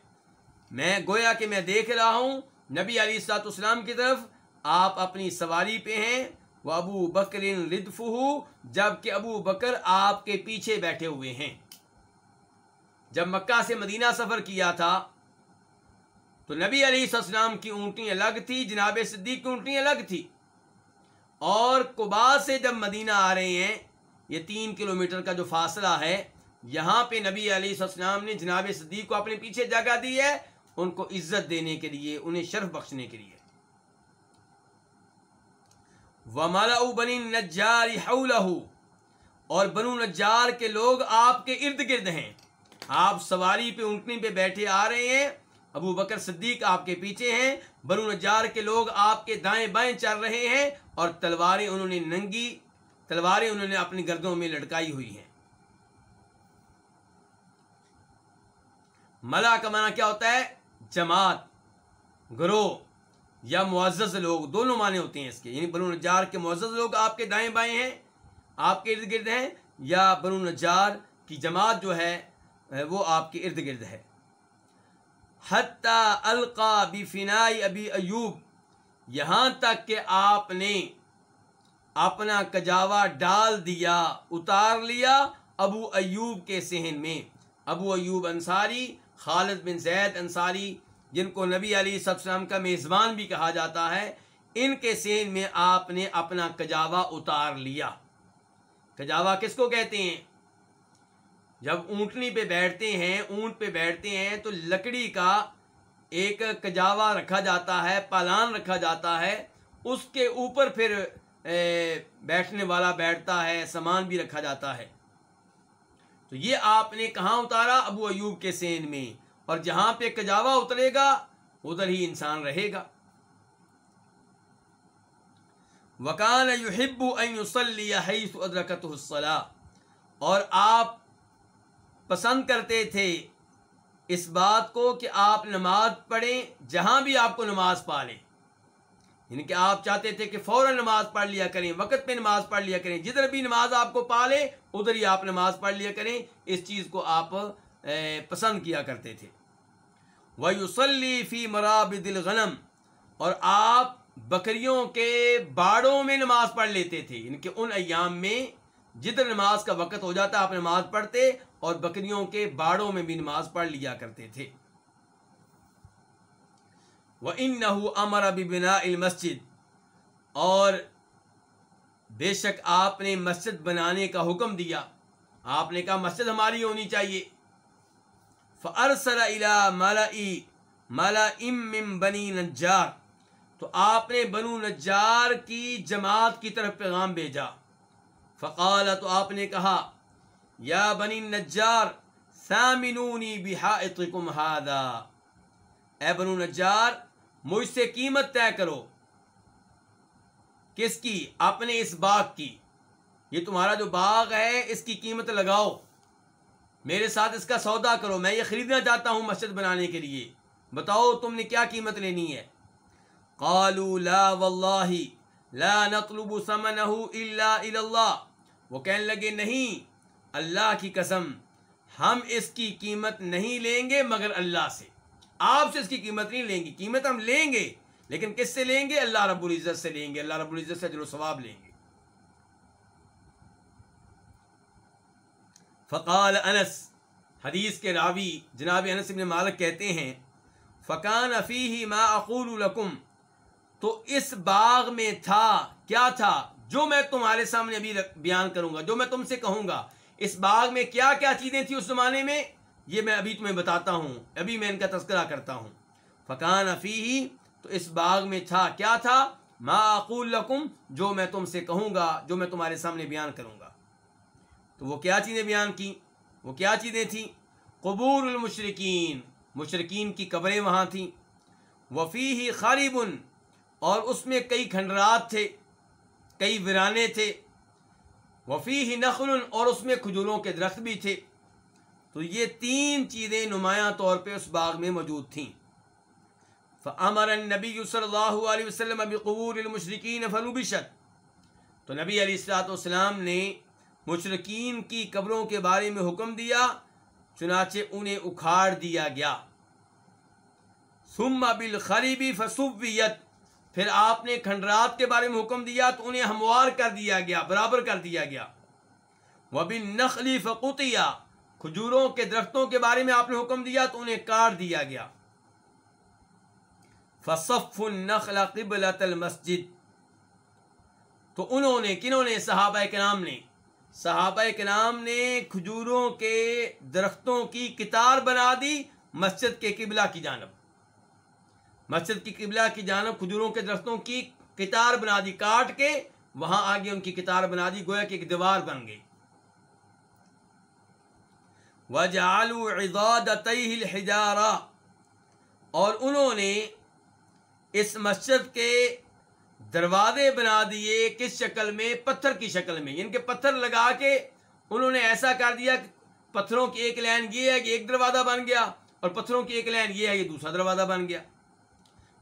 میں گویا کہ میں دیکھ رہا ہوں نبی علی السلاط اسلام کی طرف آپ اپنی سواری پہ ہیں۔ وہ ابو بکر ردف جبکہ ابو بکر آپ کے پیچھے بیٹھے ہوئے ہیں۔ جب مکہ سے مدینہ سفر کیا تھا، تو نبی علی السلام کی اونٹی الگ تھی، جناب صدیق کی اونٹی الگ تھی۔ اور کبا سے جب مدینہ آ رہے ہیں، یہ تین کلومیٹر کا جو فاصلہ ہے، یہاں پہ نبی علی السلام نے جناب صدیق کو اپنے پیچھے جگہ دی ہے، ان کو عزت دینے کے لیے، انہیں شرف بخشنے کے لیے۔ بنی نجار اور بنو نجار کے لوگ آپ کے ارد گرد ہیں۔ آپ سواری پہ اونٹنی پہ بیٹھے آ رہے ہیں۔ ابو بکر صدیق آپ کے پیچھے ہیں۔ بنو نجار کے لوگ آپ کے دائیں بائیں چل رہے ہیں۔ اور تلواریں انہوں نے ننگی، تلواریں انہوں نے اپنی گردوں میں لٹکائی ہوئی ہیں۔ ملا کا معنی کیا ہوتا ہے؟ جماعت، گروہ۔ یا معزز لوگ، دونوں معنی ہوتے ہیں اس کے۔ یعنی بنو نجار کے معزز لوگ آپ کے دائیں بائیں ہیں، آپ کے ارد گرد ہیں، یا بنو نجار کی جماعت جو ہے، وہ آپ کے ارد گرد ہے۔ حتیٰ القا بی فنائی ابی ایوب، یہاں تک کہ آپ نے اپنا کجاوا ڈال دیا، اتار لیا ابو ایوب کے سہن میں۔ ابو ایوب انصاری، خالد بن زید انصاری جن کو نبی علی السلام کا میزبان بھی کہا جاتا ہے، ان کے سین میں آپ نے اپنا کجاوا اتار لیا۔ کجاوا کس کو کہتے ہیں؟ جب اونٹنی پہ بیٹھتے ہیں، اونٹ پہ بیٹھتے ہیں تو لکڑی کا ایک کجاوا رکھا جاتا ہے پالان رکھا جاتا ہے۔ اس کے اوپر پھر بیٹھنے والا بیٹھتا ہے، سامان بھی رکھا جاتا ہے۔ تو یہ آپ نے کہاں اتارا؟ ابو ایوب کے سین میں۔ اور جہاں پہ کجاوا اترے گا، ادھر ہی انسان رہے گا۔ وکان یحب ان یصلی حیث ادرکتہ الصلاۃ۔ اور آپ پسند کرتے تھے اس بات کو کہ آپ نماز پڑھیں جہاں بھی آپ کو نماز پالیں۔ یعنی کہ آپ چاہتے تھے کہ فوراً نماز پڑھ لیا کریں، وقت پہ نماز پڑھ لیا کریں، جدھر بھی نماز آپ کو پالے ادھر ہی آپ نماز پڑھ لیا کریں۔ اس چیز کو آپ پسند کیا کرتے تھے۔ وَيُصَلِّي فِي مَرَابِدِ الْغَنَمْ۔ اور آپ بکریوں کے باڑوں میں نماز پڑھ لیتے تھے۔ یعنی کہ ان ایام میں جدھر نماز کا وقت ہو جاتا، آپ نماز پڑھتے اور بکریوں کے باڑوں میں بھی نماز پڑھ لیا کرتے تھے۔ وہ ان نہ امر ابی بنا المسجد۔ اور بے شک آپ نے مسجد بنانے کا حکم دیا۔ آپ نے کہا، مسجد ہماری ہونی چاہیے۔ فرسر الا ملا ملا ام بنی نجار۔ تو آپ نے بنو نجار کی جماعت کی طرف پیغام بھیجا۔ فقال تو آپ نے کہا، یا بنی نجار سامنونی بحائطکم هذا۔ اے بنو نجار، مجھ سے قیمت طے کرو۔ کس کی؟ اپنے اس باغ کی۔ یہ تمہارا جو باغ ہے، اس کی قیمت لگاؤ۔ میرے ساتھ اس کا سودا کرو، میں یہ خریدنا چاہتا ہوں مسجد بنانے کے لیے۔ بتاؤ تم نے کیا قیمت لینی ہے؟ قالوا لا واللہ لا نطلب ثمنه الا الى اللہ۔ وہ کہنے لگے، نہیں، اللہ کی قسم، ہم اس کی قیمت نہیں لیں گے مگر اللہ سے۔ آپ سے اس کی قیمت نہیں لیں گے، قیمت ہم لیں گے، لیکن کس سے لیں گے؟ اللہ رب العزت سے لیں گے۔ اللہ رب العزت سے جو ثواب لیں گے۔ فقال انس، حدیث کے راوی جناب انس ابن مالک کہتے ہیں فقان افیہ ما اقول لکم، تو اس باغ میں تھا، کیا تھا؟ جو میں تمہارے سامنے ابھی بیان کروں گا، جو میں تم سے کہوں گا، اس باغ میں کیا کیا چیزیں تھیں اس زمانے میں؟ یہ میں ابھی تمہیں بتاتا ہوں، ابھی میں ان کا تذکرہ کرتا ہوں۔ فقان افیہ تو اس باغ میں تھا، کیا تھا؟ ما اقول لکم، جو میں تم سے کہوں گا، جو میں تمہارے سامنے بیان کروں گا۔ تو وہ کیا چیزیں بیان کی وہ کیا چیزیں تھیں؟ قبور المشرقین مشرقین کی قبریں وہاں تھیں۔ وفی ہی خاربن اور اس میں کئی کھنڈرات تھے، کئی ورانے تھے۔ وفی ہی نخل اور اس میں کھجوروں کے درخت بھی تھے۔ تو یہ تین چیزیں نمایاں طور پہ اس باغ میں موجود تھیں۔ فامر النبی صلی اللہ علیہ وسلم بقبور المشرقین فنوبشت تو نبی علیہ السلاۃ والسلام نے مشرقین کی قبروں کے بارے میں حکم دیا، چنانچہ انہیں اکھاڑ دیا گیا۔ ثم بالخریبی فصویت پھر آپ نے کھنڈرات کے بارے میں حکم دیا تو انہیں ہموار کر دیا گیا، برابر کر دیا گیا۔ وبالنخل فقطیہ کھجوروں کے درختوں کے بارے میں آپ نے حکم دیا تو انہیں کاٹ دیا گیا۔ فصف النخل قبلت المسجد، تو انہوں نے، کنہوں نے، صحابہ کرام نے صحابہ کرام نے کھجوروں کے درختوں کی کتار بنا دی مسجد کے قبلہ کی جانب۔ مسجد کی قبلہ کی جانب کھجوروں کے درختوں کی کتار بنا دی، کاٹ کے وہاں آگے ان کی کتار بنا دی، گویا کہ ایک دیوار بن گئی۔ وجعلوا عضادتیہ اور انہوں نے اس مسجد کے دروازے بنا دیے کس شکل میں؟ پتھر کی شکل میں۔ ان یعنی کے پتھر لگا کے انہوں نے ایسا کر دیا کہ پتھروں کی ایک لائن یہ ہے کہ ایک دروازہ بن گیا اور پتھروں کی ایک لائن یہ ہے کہ دوسرا دروازہ بن گیا۔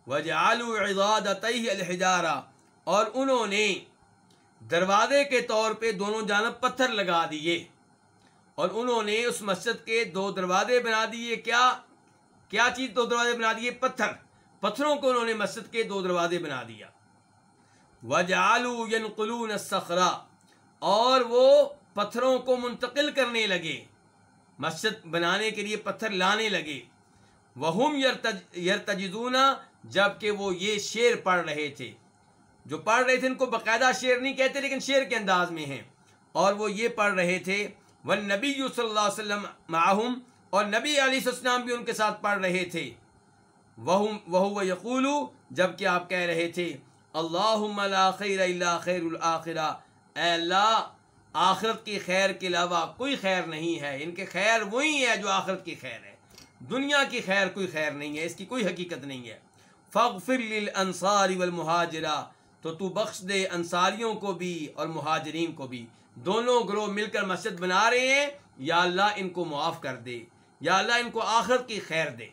وجعلوا عضادتیہ الحجارہ اور انہوں نے دروازے کے طور پہ دونوں جانب پتھر لگا دیے۔ اور انہوں نے اس مسجد کے دو دروازے بنا دیے۔ کیا؟ کیا چیز دو دروازے بنا دیے؟ پتھر۔ پتھروں کو انہوں نے مسجد کے دو دروازے بنا دیا۔ وجعلوا ينقلون الصخرہ اور وہ پتھروں کو منتقل کرنے لگے، مسجد بنانے کے لیے پتھر لانے لگے۔ وہ یرتجدون جبکہ وہ یہ شعر پڑھ رہے تھے۔ جو پڑھ رہے تھے، ان کو باقاعدہ شعر نہیں کہتے، لیکن شعر کے انداز میں ہیں۔ اور وہ یہ پڑھ رہے تھے وہ نبی صلی اللہ علیہ وسلم معہم اور نبی علیہ السلام بھی ان کے ساتھ پڑھ رہے تھے۔ وہ یقول جبکہ آپ کہہ رہے تھے اللہ خیر اللہ خیر الآخرہ اے اللہ، آخرت کی خیر کے علاوہ کوئی خیر نہیں ہے۔ ان کے خیر وہی ہے جو آخرت کی خیر ہے دنیا کی خیر کوئی خیر نہیں ہے، اس کی کوئی حقیقت نہیں ہے۔ فغفر للانصار والمہاجرہ۔ تو تو بخش دے انصاریوں کو بھی اور مہاجرین کو بھی۔ دونوں گروہ مل کر مسجد بنا رہے ہیں۔ یا اللہ ان کو معاف کر دے۔ یا اللہ ان کو آخرت کی خیر دے۔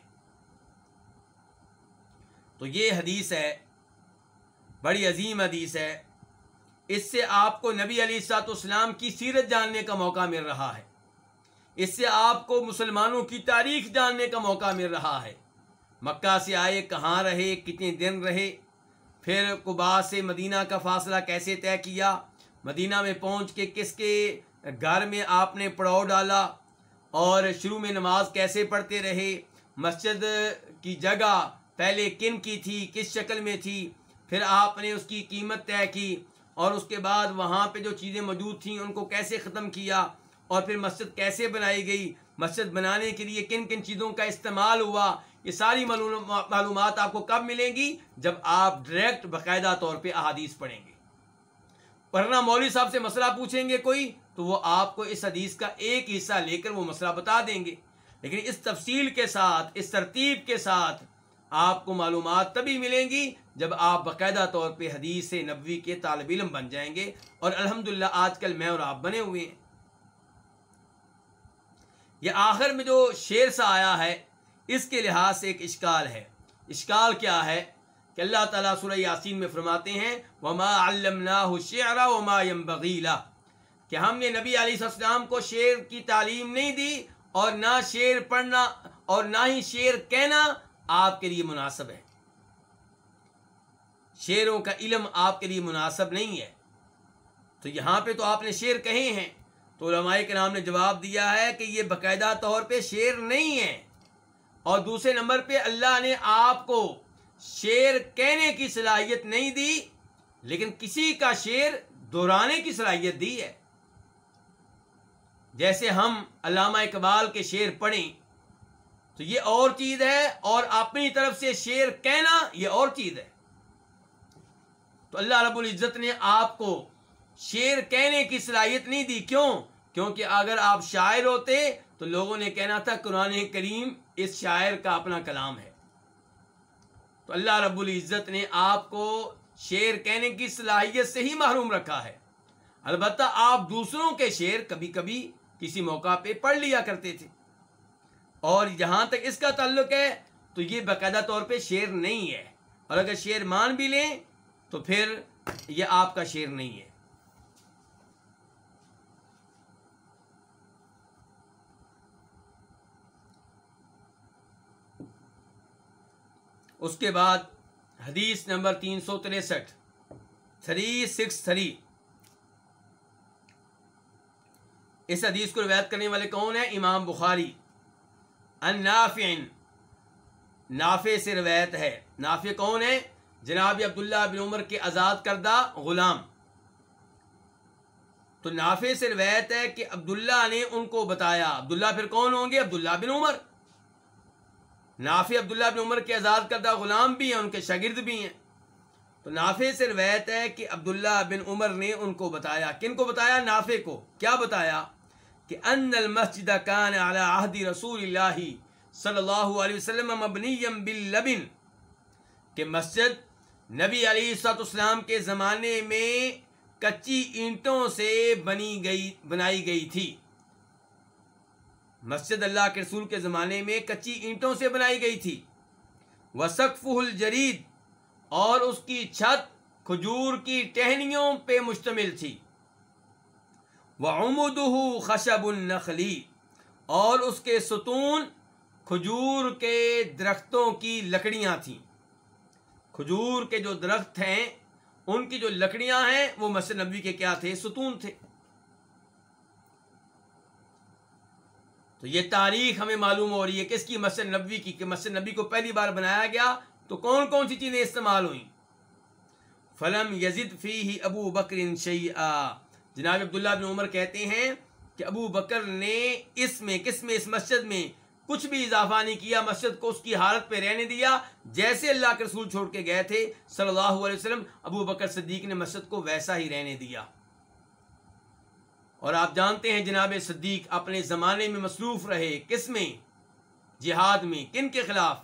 تو یہ حدیث ہے بڑی عظیم حدیث ہے۔ اس سے آپ کو نبی علی سات اسلام کی سیرت جاننے کا موقع مل رہا ہے۔ اس سے آپ کو مسلمانوں کی تاریخ جاننے کا موقع مل رہا ہے۔ مکہ سے آئے، کہاں رہے، کتنے دن رہے، پھر قبا سے مدینہ کا فاصلہ کیسے طے کیا، مدینہ میں پہنچ کے کس کے گھر میں آپ نے پڑاؤ ڈالا، اور شروع میں نماز کیسے پڑھتے رہے، مسجد کی جگہ پہلے کن کی تھی، کس شکل میں تھی پھر آپ نے اس کی قیمت طے کی اور اس کے بعد وہاں پہ جو چیزیں موجود تھیں ان کو کیسے ختم کیا اور پھر مسجد کیسے بنائی گئی، مسجد بنانے کے لیے کن کن چیزوں کا استعمال ہوا، یہ ساری معلومات آپ کو کب ملیں گی؟ جب آپ ڈائریکٹ باقاعدہ طور پہ احادیث پڑھیں گے۔ ورنہ مولوی صاحب سے مسئلہ پوچھیں گے کوئی، تو وہ آپ کو اس حدیث کا ایک حصہ لے کر وہ مسئلہ بتا دیں گے۔ لیکن اس تفصیل کے ساتھ، اس ترتیب کے ساتھ آپ کو معلومات تبھی ملیں گی جب آپ باقاعدہ طور پہ حدیث نبوی کے طالب علم بن جائیں گے اور الحمد آج کل میں اور آپ بنے ہوئے ہیں۔ یہ آخر میں جو شیر سا آیا ہے، اس کے لحاظ سے ایک اشکال ہے۔ اشکال کیا ہے؟ کہ اللہ تعالیٰ سورہ یاسین میں فرماتے ہیں، وما علمناه وما ينبغي له۔ کہ ہم نے نبی علیہ السلام کو شعر کی تعلیم نہیں دی اور نہ شعر پڑھنا اور نہ ہی شعر کہنا آپ کے لیے مناسب ہے۔ شعروں کا علم آپ کے لیے مناسب نہیں ہے۔ تو یہاں پہ تو آپ نے شعر کہے ہیں۔ تو علماء کے نام نے جواب دیا ہے کہ یہ باقاعدہ طور پہ شعر نہیں ہے۔ اور دوسرے نمبر پہ اللہ نے آپ کو شعر کہنے کی صلاحیت نہیں دی، لیکن کسی کا شعر دہرانے کی صلاحیت دی ہے۔ جیسے ہم علامہ اقبال کے شعر پڑھیں، تو یہ اور چیز ہے اور اپنی طرف سے شعر کہنا یہ اور چیز ہے۔ تو اللہ رب العزت نے آپ کو شعر کہنے کی صلاحیت نہیں دی، کیوں؟ کیونکہ اگر آپ شاعر ہوتے تو لوگوں نے کہنا تھا قرآن کریم اس شاعر کا اپنا کلام ہے۔ تو اللہ رب العزت نے آپ کو شعر کہنے کی صلاحیت سے ہی محروم رکھا ہے۔ البتہ آپ دوسروں کے شعر کبھی کبھی کسی موقع پہ پڑھ لیا کرتے تھے۔ اور جہاں تک اس کا تعلق ہے، تو یہ باقاعدہ طور پہ شعر نہیں ہے۔ اور اگر شعر مان بھی لیں تو پھر یہ آپ کا شعر نہیں ہے۔ اس کے بعد حدیث نمبر تین سو تریسٹھ، تھری سکس تھری۔ اس حدیث کو روایت کرنے والے کون ہیں؟ امام بخاری۔ ان نافع نافع سے روایت ہے۔ نافع کون ہے جناب عبداللہ بن عمر کے آزاد کردہ غلام۔ تو نافع سے روایت ہے کہ عبداللہ نے ان کو بتایا، عبداللہ پھر کون ہوں گے؟ عبداللہ بن عمر۔ نافع عبداللہ بن عمر کے آزاد کردہ غلام بھی ہیں، ان کے شاگرد بھی ہیں۔ تو نافع سے روایت ہے کہ عبداللہ بن عمر نے ان کو بتایا۔ کن کو بتایا؟ نافع کو۔ کیا بتایا؟ کہ ان المسجد کان علی عہد رسول اللہ صلی اللہ علیہ وسلم مبنی باللبن۔ کہ مسجد نبی علی سات اسلام کے زمانے میں کچی اینٹوں سے بنی گئی، بنائی گئی تھی۔ مسجد اللہ کے رسول کے زمانے میں کچی اینٹوں سے بنائی گئی تھی۔ وسقف الجرید اور اس کی چھت کھجور کی ٹہنیوں پہ مشتمل تھی۔ وہ خشب النخلی اور اس کے ستون کھجور کے درختوں کی لکڑیاں تھیں۔ کھجور کے جو درخت ہیں، ان کی جو لکڑیاں ہیں، وہ مسجد نبی کے کیا تھے؟ ستون تھے۔ تو یہ تاریخ ہمیں معلوم ہو رہی ہے کس کی مسجد نبی کی کہ مسجد نبی کو پہلی بار بنایا گیا تو کون کون سی چیزیں استعمال ہوئیں؟ فلم یزید فی ہی ابو بکر شیعہ جناب عبداللہ بن عمر کہتے ہیں کہ ابو بکر نے اس میں کس میں؟ اس مسجد میں کچھ بھی اضافہ نہیں کیا، مسجد کو اس کی حالت پہ رہنے دیا۔ جیسے اللہ کے رسول چھوڑ کے گئے تھے، صلی اللہ علیہ وسلم، ابو بکر صدیق نے مسجد کو ویسا ہی رہنے دیا۔ اور آپ جانتے ہیں جناب صدیق اپنے زمانے میں مصروف رہے، کس میں؟ جہاد میں۔ کن کے خلاف؟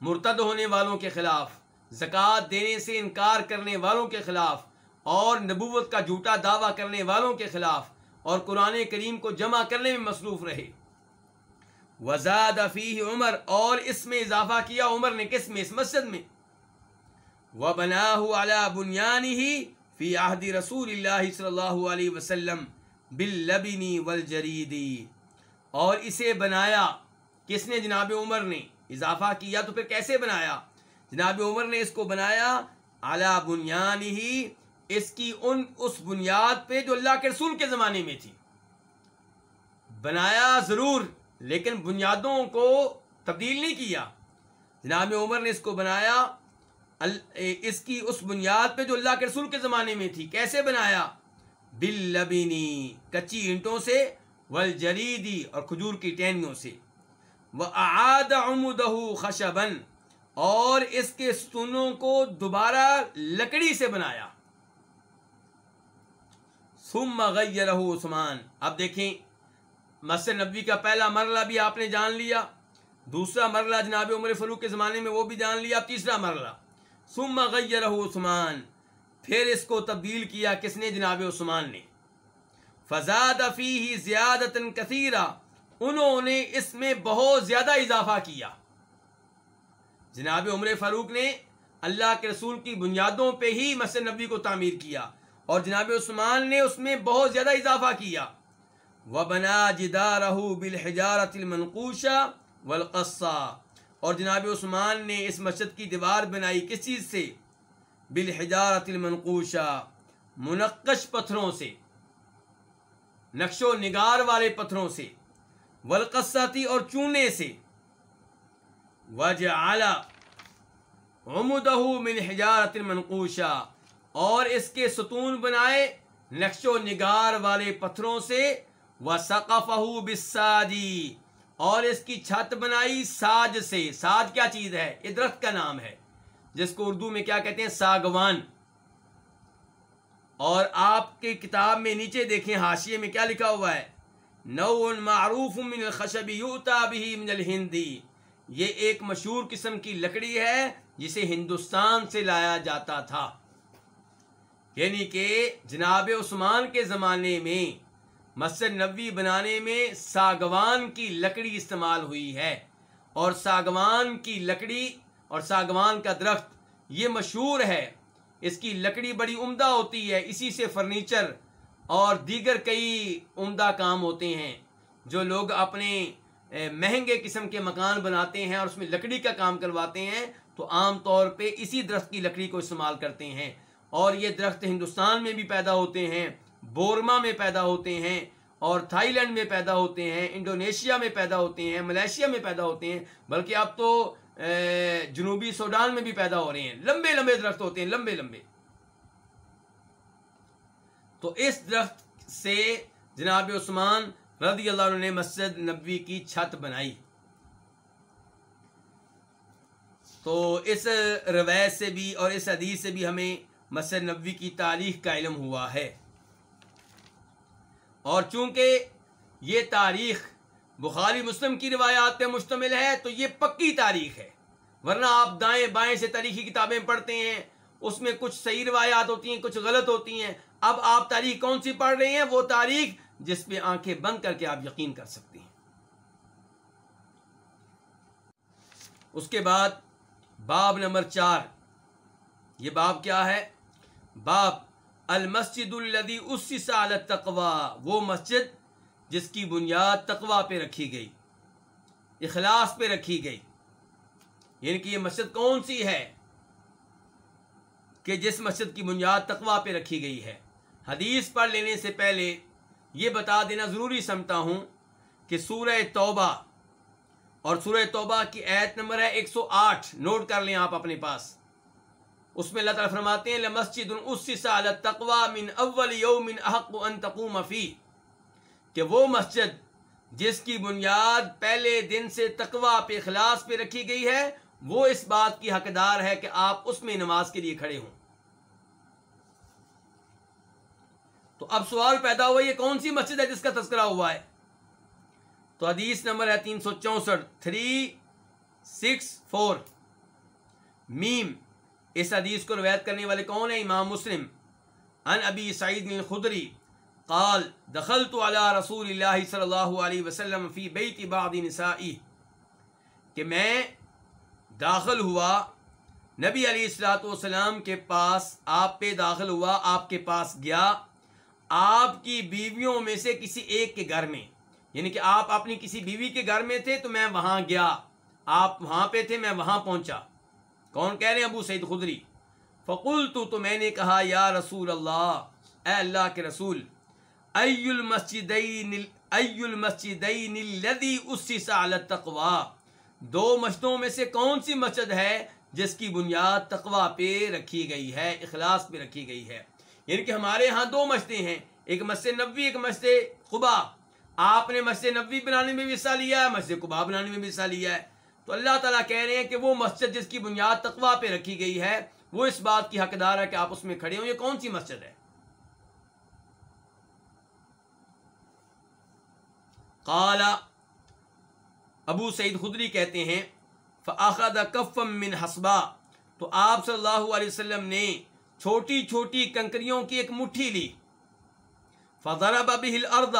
مرتد ہونے والوں کے خلاف، زکوٰۃ دینے سے انکار کرنے والوں کے خلاف، اور نبوت کا جھوٹا دعویٰ کرنے والوں کے خلاف، اور قرآن کریم کو جمع کرنے میں مصروف رہے۔ وزاد فیہ عمر، اور اس میں اضافہ کیا عمر نے کس میں، اس مسجد میں؟ وہ بنا بنیانی ہی فی عہد رسول اللہ صلی اللہ علیہ وسلم بلبنی والجریدی اور اسے بنایا کس نے جناب عمر نے؟ اضافہ کیا تو پھر کیسے بنایا؟ جناب عمر نے اس کو بنایا اعلیٰ بنیان ہی اس کی ان، اس بنیاد پہ جو اللہ کے رسول کے زمانے میں تھی۔ بنایا ضرور لیکن بنیادوں کو تبدیل نہیں کیا۔ جناب عمر نے اس کو بنایا اس کی اس بنیاد پہ جو اللہ کے رسول کے زمانے میں تھی، کیسے بنایا؟ بل لبینی، کچی اینٹوں سے والجریدی اور کھجور کی ٹہنیوں سے۔ وہ آد عمدہ خشبن اور اس کے ستونوں کو دوبارہ لکڑی سے بنایا۔ ثم غیرہ عثمان۔ اب دیکھیں مسجد نبی کا پہلا مرلہ بھی آپ نے جان لیا، دوسرا مرلہ جناب عمر فروخ کے زمانے میں وہ بھی جان لیا، تیسرا مرلہ ثم غیرہ عثمان، پھر اس کو تبدیل کیا کس نے جناب عثمان نے؟ فزاد فیہ زیادت کثیرہ، انہوں نے اس میں بہت زیادہ اضافہ کیا۔ جناب عمر فاروق نے اللہ کے رسول کی بنیادوں پہ ہی مسجد نبی کو تعمیر کیا اور جناب عثمان نے اس میں بہت زیادہ اضافہ کیا۔ وہ بنا جدارہ بالحجارت المنقوشہ والقصہ اور جناب عثمان نے اس مسجد کی دیوار بنائی کس چیز سے؟ بالحجارت المنقوشہ منقش پتھروں سے۔ نقش و نگار والے پتھروں سے۔ ولقساتی اور چونے سے۔ وجعل عمدہ من حجارت المنقوشہ اور اس کے ستون بنائے نقش و نگار والے پتھروں سے۔ وسقفہ بالساجی اور اس کی چھت بنائی ساج سے۔ ساج کیا چیز ہے؟ یہ درخت کا نام ہے۔ جس کو اردو میں کیا کہتے ہیں؟ ساگوان۔ اور آپ کی کتاب میں نیچے دیکھیں، حاشیے میں کیا لکھا ہوا ہے؟ نو معروف من الخشب یوتا بھی من الہندی یہ ایک مشہور قسم کی لکڑی ہے، جسے ہندوستان سے لایا جاتا تھا۔ یعنی کہ جناب عثمان کے زمانے میں مسجد نبی بنانے میں ساگوان کی لکڑی استعمال ہوئی ہے اور ساگوان کی لکڑی اور ساگوان کا درخت یہ مشہور ہے۔ اس کی لکڑی بڑی عمدہ ہوتی ہے، اسی سے فرنیچر اور دیگر کئی عمدہ کام ہوتے ہیں۔ جو لوگ اپنے مہنگے قسم کے مکان بناتے ہیں اور اس میں لکڑی کا کام کرواتے ہیں، تو عام طور پہ اسی درخت کی لکڑی کو استعمال کرتے ہیں۔ اور یہ درخت ہندوستان میں بھی پیدا ہوتے ہیں۔ بورما میں پیدا ہوتے ہیں اور تھائی لینڈ میں پیدا ہوتے ہیں، انڈونیشیا میں پیدا ہوتے ہیں، ملیشیا میں پیدا ہوتے ہیں، بلکہ اب تو جنوبی سوڈان میں بھی پیدا ہو رہے ہیں۔ لمبے لمبے درخت ہوتے ہیں، لمبے لمبے۔ تو اس درخت سے جناب عثمان رضی اللہ عنہ نے مسجد نبوی کی چھت بنائی۔ تو اس روایت سے بھی اور اس حدیث سے بھی ہمیں مسجد نبوی کی تاریخ کا علم ہوا ہے۔ اور چونکہ یہ تاریخ بخاری مسلم کی روایات پہ مشتمل ہے، تو یہ پکی تاریخ ہے۔ ورنہ آپ دائیں بائیں سے تاریخی کتابیں پڑھتے ہیں، اس میں کچھ صحیح روایات ہوتی ہیں، کچھ غلط ہوتی ہیں۔ اب آپ تاریخ کون سی پڑھ رہے ہیں؟ وہ تاریخ جس پہ آنکھیں بند کر کے آپ یقین کر سکتے ہیں۔ اس کے بعد باب نمبر چار۔ یہ باب کیا ہے؟ باب المسجد الدی اسی سال تقوا وہ مسجد جس کی بنیاد تقوا پہ رکھی گئی، اخلاص پہ رکھی گئی۔ یعنی کہ یہ مسجد کون سی ہے؟ کہ جس مسجد کی بنیاد تقوا پہ رکھی گئی ہے۔ حدیث پڑھ لینے سے پہلے یہ بتا دینا ضروری سمجھتا ہوں کہ سورہ توبہ اور سورہ توبہ کی ایت نمبر ہے ایک سو آٹھ۔ نوٹ کر لیں آپ اپنے پاس۔ اس میں اللہ تعالیٰ فرماتے ہیں، لمسجد تقوا من اول یوم احق ان تقوم فی کہ وہ مسجد جس کی بنیاد پہلے دن سے تقوا پہ اخلاص پہ رکھی گئی ہے، وہ اس بات کی حقدار ہے کہ آپ اس میں نماز کے لیے کھڑے ہوں۔ تو اب سوال پیدا ہوا، یہ کون سی مسجد ہے جس کا تذکرہ ہوا ہے؟ تو حدیث نمبر ہے تین سو چونسٹھ، تھری سکس فور۔ میم۔ اس حدیث کو روایت کرنے والے کون ہیں؟ امام مسلم. ان ابی سعید الخدری قال، دخلت على رسول اللہ صلی اللہ علیہ وسلم فی بیت بعض نسائی. کہ میں داخل ہوا نبی علیہ السلاۃ والسلام کے پاس، آپ پہ داخل ہوا، آپ کے پاس گیا، آپ کی بیویوں میں سے کسی ایک کے گھر میں۔ یعنی کہ آپ اپنی کسی بیوی کے گھر میں تھے تو میں وہاں گیا، آپ وہاں پہ تھے، میں وہاں پہنچا۔ کون کہہ رہے ہیں ابو سعید خدری؟ فقول تو تو میں نے کہا، یا رسول اللہ، اے اللہ کے رسول، ای المسجدین ای المسجدین الذی اسس علی التقوی دو مسجدوں میں سے کون سی مسجد ہے جس کی بنیاد تقوی پہ رکھی گئی ہے، اخلاص پہ رکھی گئی ہے؟ یعنی کہ ہمارے ہاں دو مسجدیں ہیں، ایک مسجد نبوی، ایک مسجد خبا آپ نے مسجد نبوی بنانے میں بھی حصہ لیا ہے، مسجد قبا بنانے میں بھی حصہ لیا ہے۔ تو اللہ تعالیٰ کہہ رہے ہیں کہ وہ مسجد جس کی بنیاد تقوا پہ رکھی گئی ہے، وہ اس بات کی حقدار ہے کہ آپ اس میں کھڑے ہوں، یہ کون سی مسجد ہے؟ قالا ابو سعید خدری کہتے ہیں فاخذ کفم من حسبا تو آپ صلی اللہ علیہ وسلم نے چھوٹی چھوٹی کنکریوں کی ایک مٹھی لی، فضرب به الارض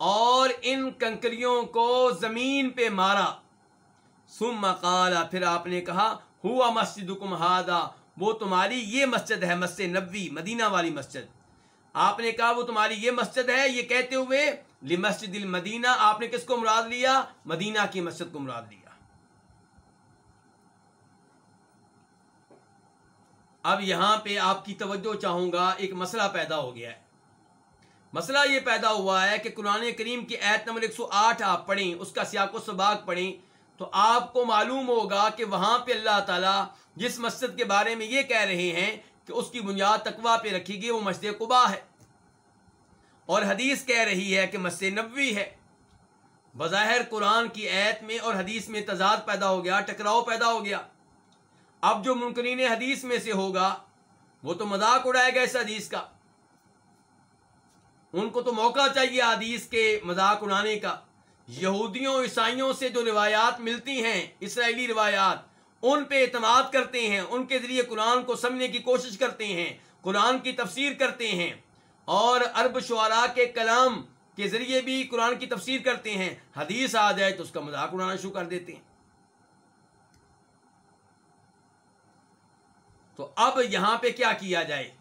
اور ان کنکریوں کو زمین پہ مارا۔ ثم قال، پھر آپ نے کہا، ہوا مسجدکم هذا وہ تمہاری یہ مسجد ہے، مسجد نبوی، مدینہ والی مسجد۔ آپ نے کہا، وہ تمہاری یہ مسجد ہے، یہ کہتے ہوئے، لمسجد المدینہ، آپ نے کس کو مراد لیا؟ مدینہ کی مسجد کو مراد لیا۔ اب یہاں پہ آپ کی توجہ چاہوں گا، ایک مسئلہ پیدا ہو گیا ہے۔ مسئلہ یہ پیدا ہوا ہے کہ قرآن کریم کی ایت نمبر 108 آپ پڑھیں، اس کا سیاق و سباق پڑھیں۔ تو آپ کو معلوم ہوگا کہ وہاں پہ اللہ تعالیٰ جس مسجد کے بارے میں یہ کہہ رہے ہیں کہ اس کی بنیاد تقوا پہ رکھی گئی، وہ مسجد قبا ہے۔ اور حدیث کہہ رہی ہے کہ مسجد نبوی ہے۔ بظاہر قرآن کی ایت میں اور حدیث میں تضاد پیدا ہو گیا، ٹکراؤ پیدا ہو گیا۔ اب جو منکرین حدیث میں سے ہوگا، وہ تو مذاق اڑائے گا اس حدیث کا۔ ان کو تو موقع چاہیے حدیث کے مذاق اڑانے کا۔ یہودیوں عیسائیوں سے جو روایات ملتی ہیں، اسرائیلی روایات، ان پہ اعتماد کرتے ہیں، ان کے ذریعے قرآن کو سمجھنے کی کوشش کرتے ہیں، قرآن کی تفسیر کرتے ہیں۔ اور عرب شعراء کے کلام کے ذریعے بھی قرآن کی تفسیر کرتے ہیں۔ حدیث آ جائے تو اس کا مذاق اڑانا شروع کر دیتے ہیں۔ تو اب یہاں پہ کیا کیا جائے؟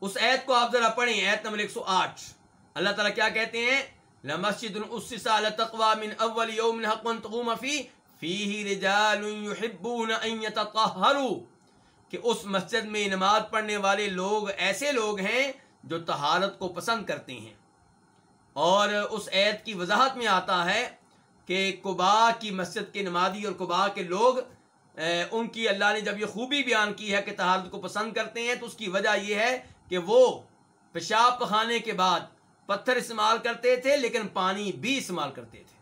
اس ایت کو آپ ذرا پڑھیں، ایت نمبر 108 اللہ تعالیٰ کیا کہتے ہیں؟ لمسجد اسس على التقوى من اول يوم حق تقوم فيه فيه رجال يحبون ان يتطهروا۔ کہ اس مسجد میں نماز پڑھنے والے لوگ ایسے لوگ ہیں جو طہارت کو پسند کرتے ہیں۔ اور اس عید کی وضاحت میں آتا ہے کہ قبا کی مسجد کے نمازی اور قبا کے لوگ ان کی اللہ نے جب یہ خوبی بیان کی ہے کہ طہارت کو پسند کرتے ہیں، تو اس کی وجہ یہ ہے کہ وہ پیشاب پخانے کے بعد پتھر استعمال کرتے تھے، لیکن پانی بھی استعمال کرتے تھے۔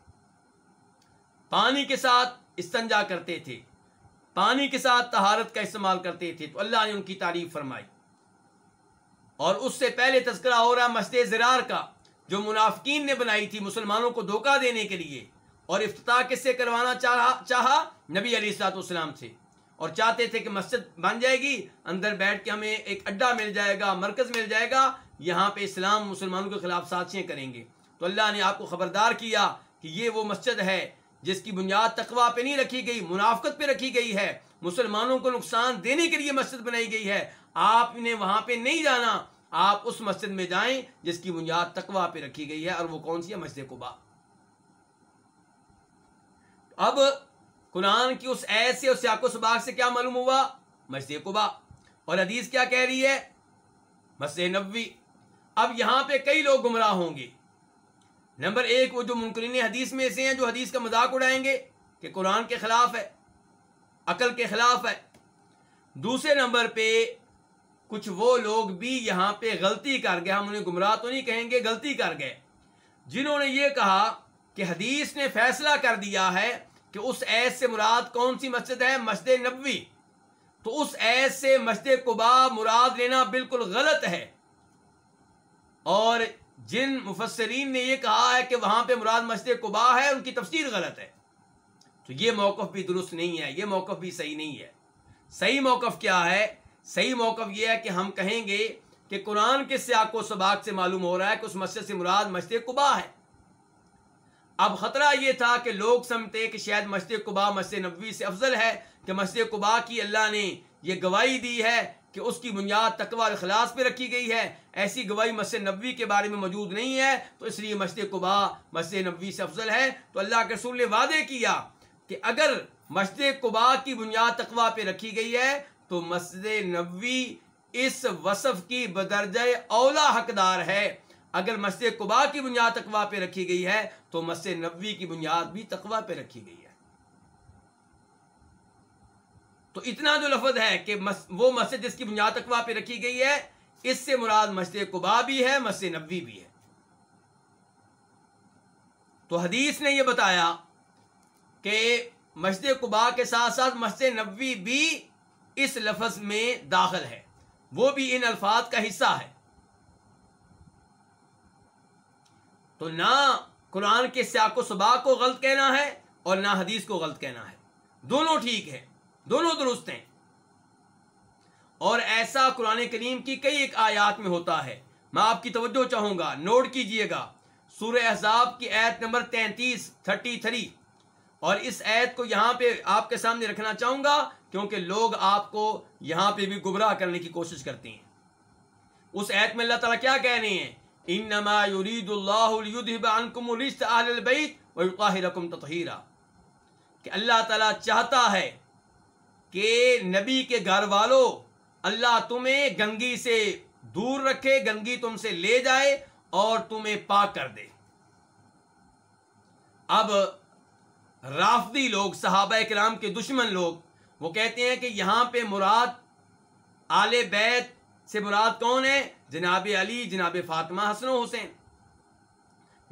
پانی کے ساتھ استنجا کرتے تھے۔ پانی کے ساتھ تہارت کا استعمال کرتے تھے۔ تو اللہ نے ان کی تعریف فرمائی۔ اور اس سے پہلے تذکرہ ہو رہا مسجد زرار کا، جو منافقین نے بنائی تھی مسلمانوں کو دھوکہ دینے کے لیے۔ اور افتتاح کس سے کروانا چاہا چاہا؟ نبی علی سات اسلام سے۔ اور چاہتے تھے کہ مسجد بن جائے گی، اندر بیٹھ کے ہمیں ایک اڈا مل جائے گا، مرکز مل جائے گا یہاں پہ اسلام مسلمانوں کے خلاف سازشیں کریں گے۔ تو اللہ نے آپ کو خبردار کیا کہ یہ وہ مسجد ہے جس کی بنیاد تقوا پہ نہیں رکھی گئی، منافقت پہ رکھی گئی ہے۔ مسلمانوں کو نقصان دینے کے لیے مسجد بنائی گئی ہے۔ آپ نے وہاں پہ نہیں جانا، آپ اس مسجد میں جائیں جس کی بنیاد تقوا پہ رکھی گئی ہے۔ اور وہ کون سی ہے؟ مسجد قبا اب قرآن کی اس ایسے اور سیاق و سباق سے کیا معلوم ہوا؟ مسجد قبا اور حدیث کیا کہہ رہی ہے؟ مسجد نبوی۔ اب یہاں پہ کئی لوگ گمراہ ہوں گے۔ نمبر ایک، وہ جو منکرین حدیث میں سے ہیں جو حدیث کا مذاق اڑائیں گے کہ قرآن کے خلاف ہے، عقل کے خلاف ہے۔ دوسرے نمبر پہ کچھ وہ لوگ بھی یہاں پہ غلطی کر گئے، ہم انہیں گمراہ تو نہیں کہیں گے، غلطی کر گئے۔ جنہوں نے یہ کہا کہ حدیث نے فیصلہ کر دیا ہے کہ اس ایس سے مراد کون سی مسجد ہے؟ مسجد نبوی۔ تو اس ایس سے مسجد قبا مراد لینا بالکل غلط ہے۔ اور جن مفسرین نے یہ کہا ہے کہ وہاں پہ مراد مسجد قبا ہے، ان کی تفسیر غلط ہے۔ تو یہ موقف بھی درست نہیں ہے، یہ موقف بھی صحیح نہیں ہے۔ صحیح موقف کیا ہے؟ صحیح موقف یہ ہے کہ ہم کہیں گے کہ قرآن کے سیاق و سباق سے معلوم ہو رہا ہے کہ اس مسجد سے مراد مسجد قبا ہے۔ اب خطرہ یہ تھا کہ لوگ سمتے کہ شاید مسجد قبا مسجد نبوی سے افضل ہے کہ مسجد قبا کی اللہ نے یہ گواہی دی ہے کہ اس کی بنیاد تقوا اخلاص پہ رکھی گئی ہے۔ ایسی گواہی مسجد نبوی کے بارے میں موجود نہیں ہے۔ تو اس لیے مسجد قبا مسجد نبوی سے افضل ہے۔ تو اللہ کے رسول نے وعدے کیا کہ اگر مسجد قبا کی بنیاد تقوا پہ رکھی گئی ہے، تو مسجد نبوی اس وصف کی بدرجہ اولا حقدار ہے۔ اگر مسجد قبا کی بنیاد تقوا پہ رکھی گئی ہے، تو مسجد نبوی کی بنیاد بھی تقوا پہ رکھی گئی ہے۔ تو اتنا جو لفظ ہے کہ وہ مسجد جس کی بنیاد تقوا پہ رکھی گئی ہے، اس سے مراد مسجد قبا بھی ہے، مسجد نبوی بھی ہے۔ تو حدیث نے یہ بتایا کہ مسجد قبا کے ساتھ ساتھ مسجد نبوی بھی اس لفظ میں داخل ہے۔ وہ بھی ان الفاظ کا حصہ ہے۔ تو نہ قرآن کے سیاق و سبا کو غلط کہنا ہے اور نہ حدیث کو غلط کہنا ہے۔ دونوں ٹھیک ہے دونوں درست ہیں۔ اور ایسا قرآن کریم کی کئی ایک آیات میں ہوتا ہے۔ میں آپ کی توجہ چاہوں گا، نوٹ کیجیے گا۔ سورہ احزاب کی ایت نمبر تینتیس، تھرٹی تھری۔ اور اس ایت کو یہاں پہ آپ کے سامنے رکھنا چاہوں گا، کیونکہ لوگ آپ کو یہاں پہ بھی گمراہ کرنے کی کوشش کرتے ہیں۔ اس ایت میں اللہ تعالیٰ کیا کہہ رہے ہیں؟ انما يريد الله کہ اللہ تعالیٰ چاہتا ہے کہ نبی کے گھر والوں، اللہ تمہیں گنگی سے دور رکھے، گنگی تم سے لے جائے اور تمہیں پاک کر دے۔ اب رافدی لوگ، صحابہ کرام کے دشمن لوگ، وہ کہتے ہیں کہ یہاں پہ مراد آل بیت سے مراد کون ہے؟ جناب علی، جناب فاطمہ حسن و حسین۔